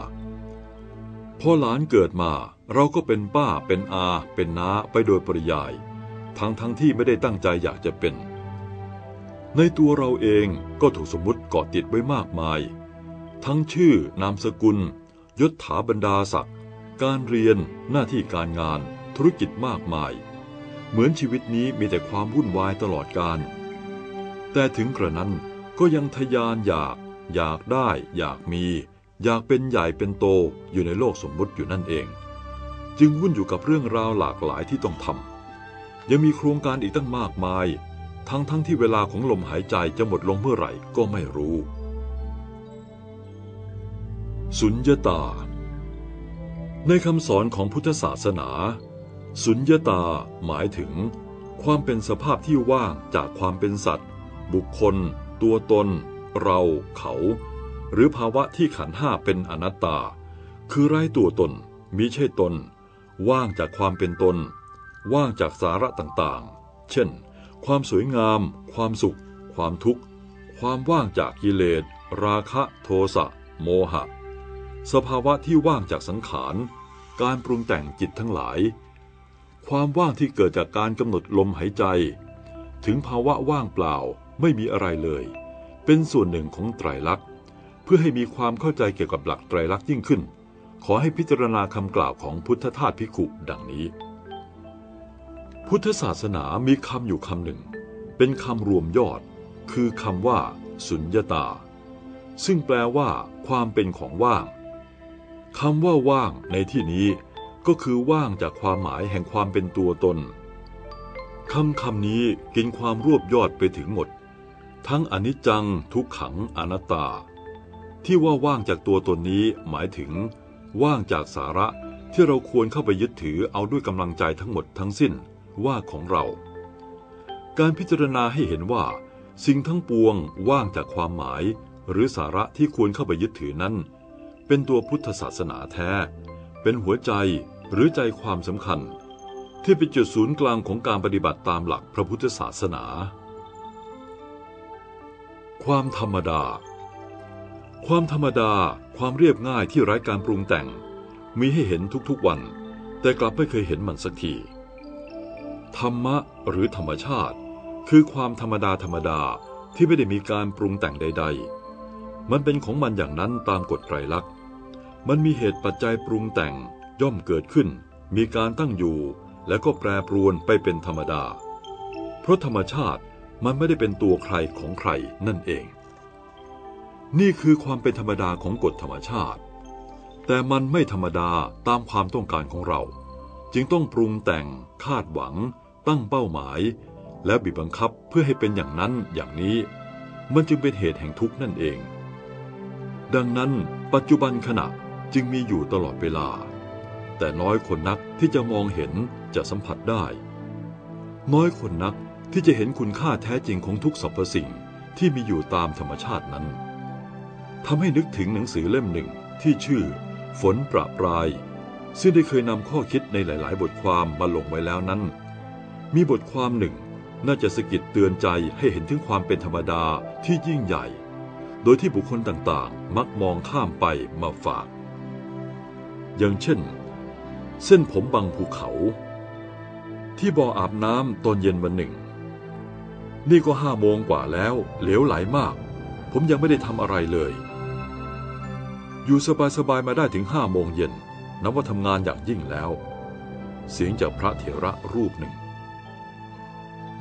A: พอหลานเกิดมาเราก็เป็นป้าเป็นอา เป็นน้าไปโดยปริยาย ทั้งทั้งที่ไม่ได้ตั้งใจอยากจะเป็น ในตัวเราเองก็ถูกสมมติเกาะติดไว้มากมาย ทั้งชื่อนามสกุล ยศถาบรรดาศักดิ์การเรียนหน้าที่การงานธุรกิจมากมาย เหมือนชีวิตนี้มีแต่ความวุ่นวายตลอดการ แต่ถึงกระนั้นก็ยังทยานอยากอยากได้ อยากมี อยากเป็นใหญ่เป็นโตอยู่ในโลกสมมุติอยู่นั่นเอง จึงวุ่นอยู่กับเรื่องราวหลากหลายที่ต้องทำยังมีโครงการอีกตั้งมากมาย ทั้งทั้งที่เวลาของลมหายใจจะหมดลงเมื่อไหร่ก็ไม่รู้ สุญญตา ในคำสอนของพุทธศาสนา สุญญตาหมายถึง ความเป็นสภาพที่ว่างจากความเป็นสัตว์ บุคคล ตัวตน เรา เขา หรือภาวะที่ขันห้าเป็นอนัตตา คือไร้ตัวตนมิใช่ตน ว่างจากความเป็นตน ว่างจากสาระต่างๆ เช่น ความสวยงาม ความสุข ความทุกข์ ความว่างจากกิเลส ราคะโทสะ โมหะ สภาวะที่ว่างจากสังขาร การปรุงแต่งจิตทั้งหลาย ความว่างที่เกิดจากการกำหนดลมหายใจ ถึงภาวะว่างเปล่าไม่มีอะไรเลย เป็นส่วนหนึ่งของไตรลักษณ์ เพื่อให้มีความเข้าใจเกี่ยวกับหลักไตรลักษณ์ยิ่งขึ้น ขอให้พิจารณาคำกล่าวของพุทธทาสพิขุดังนี้ พุทธศาสนามีคำอยู่คำหนึ่ง เป็นคำรวมยอด คือคำว่า สุญญตา ซึ่งแปลว่า ความเป็นของว่างคำว่าว่างในที่นี้ ก็คือว่างจากความหมายแห่งความเป็นตัวตนคำคำนี้กินความรวบยอดไปถึงหมด ทั้งอนิจจังทุกขังอนัตตา ที่ว่าว่างจากตัวตนนี้หมายถึง ว่างจากสาระที่เราควรเข้าไปยึดถือเอาด้วยกำลังใจทั้งหมดทั้งสิ้น ว่าของเรา การพิจารณาให้เห็นว่า สิ่งทั้งปวงว่างจากความหมาย หรือสาระที่ควรเข้าไปยึดถือนั้น เป็นตัวพุทธศาสนาแท้ เป็นหัวใจหรือใจความสำคัญ ที่เป็นจุดศูนย์กลางของการปฏิบัติตามหลักพระพุทธศาสนา ความธรรมดา ความธรรมดาความเรียบง่ายที่ไร้การปรุงแต่ง มีให้เห็นทุกๆวัน แต่กลับไม่เคยเห็นมันสักที ธรรมะหรือธรรมชาติ คือความธรรมดาธรรมดาที่ไม่ได้มีการปรุงแต่งใด ๆ มันเป็นของมันอย่างนั้นตามกฎไตรลักษณ์ มันมีเหตุปัจจัยปรุงแต่งย่อมเกิดขึ้น มีการตั้งอยู่ แล้วก็แปรปรวนไปเป็นธรรมดา เพราะธรรมชาติมันไม่ได้เป็นตัวใครของใครนั่นเอง นี่คือความเป็นธรรมดาของกฎธรรมชาติ แต่มันไม่ธรรมดาตามความต้องการของเรา จึงต้องปรุงแต่งคาดหวัง ตั้งเป้าหมาย และบีบบังคับเพื่อให้เป็นอย่างนั้นอย่างนี้ มันจึงเป็นเหตุแห่งทุกข์นั่นเอง ดังนั้นปัจจุบันขณะจึงมีอยู่ตลอดเวลา แต่น้อยคนนักที่จะมองเห็นจะสัมผัสได้ น้อยคนนักที่จะเห็นคุณค่าแท้จริงของทุกสรรพสิ่งที่มีอยู่ตามธรรมชาตินั้นทำให้นึกถึงหนังสือเล่มหนึ่งที่ชื่อ ฝนประปราย ซึ่งได้เคยนำข้อคิดในหลาย ๆ บทความมาลงไว้แล้วนั้น มีบทความหนึ่ง น่าจะสะกิดเตือนใจให้เห็นถึงความเป็นธรรมดาที่ยิ่งใหญ่ โดยที่บุคคลต่างๆ มักมองข้ามไปมาฝาก อย่างเช่น เส้นผมบางภูเขา ที่บ่ออาบน้ำตอนเย็นวันหนึ่ง นี่ก็ห้าโมงกว่าแล้วเหลวไหลมาก ผมยังไม่ได้ทำอะไรเลย อยู่สบายๆมาได้ถึงห้าโมงเย็นนับว่าทำงานอย่างยิ่งแล้ว เสียงจากพระเถระรูปหนึ่ง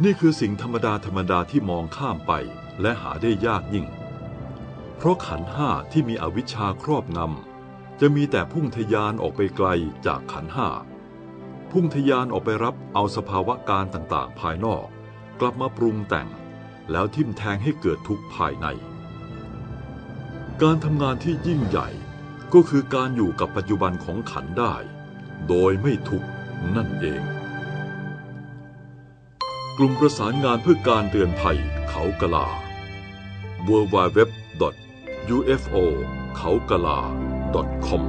A: นี่คือสิ่งธรรมดาธรรมดาที่มองข้ามไปและหาได้ยากยิ่ง เพราะขันห้าที่มีอวิชชาครอบงำจะมีแต่พุ่งทยานออกไปไกลจากขันห้าพุ่งทยานออกไปรับเอาสภาวะการต่างๆ ภายนอก กลับมาปรุงแต่ง แล้วทิ่มแทงให้เกิดทุกข์ภายใน การทำงานที่ยิ่งใหญ่ก็คือการอยู่กับปัจจุบันของขันได้ โดยไม่ทุกข์นั่นเอง กลุ่มประสานงานเพื่อการเตือนภัยเขากะลา w w w u f o เขากะลา .com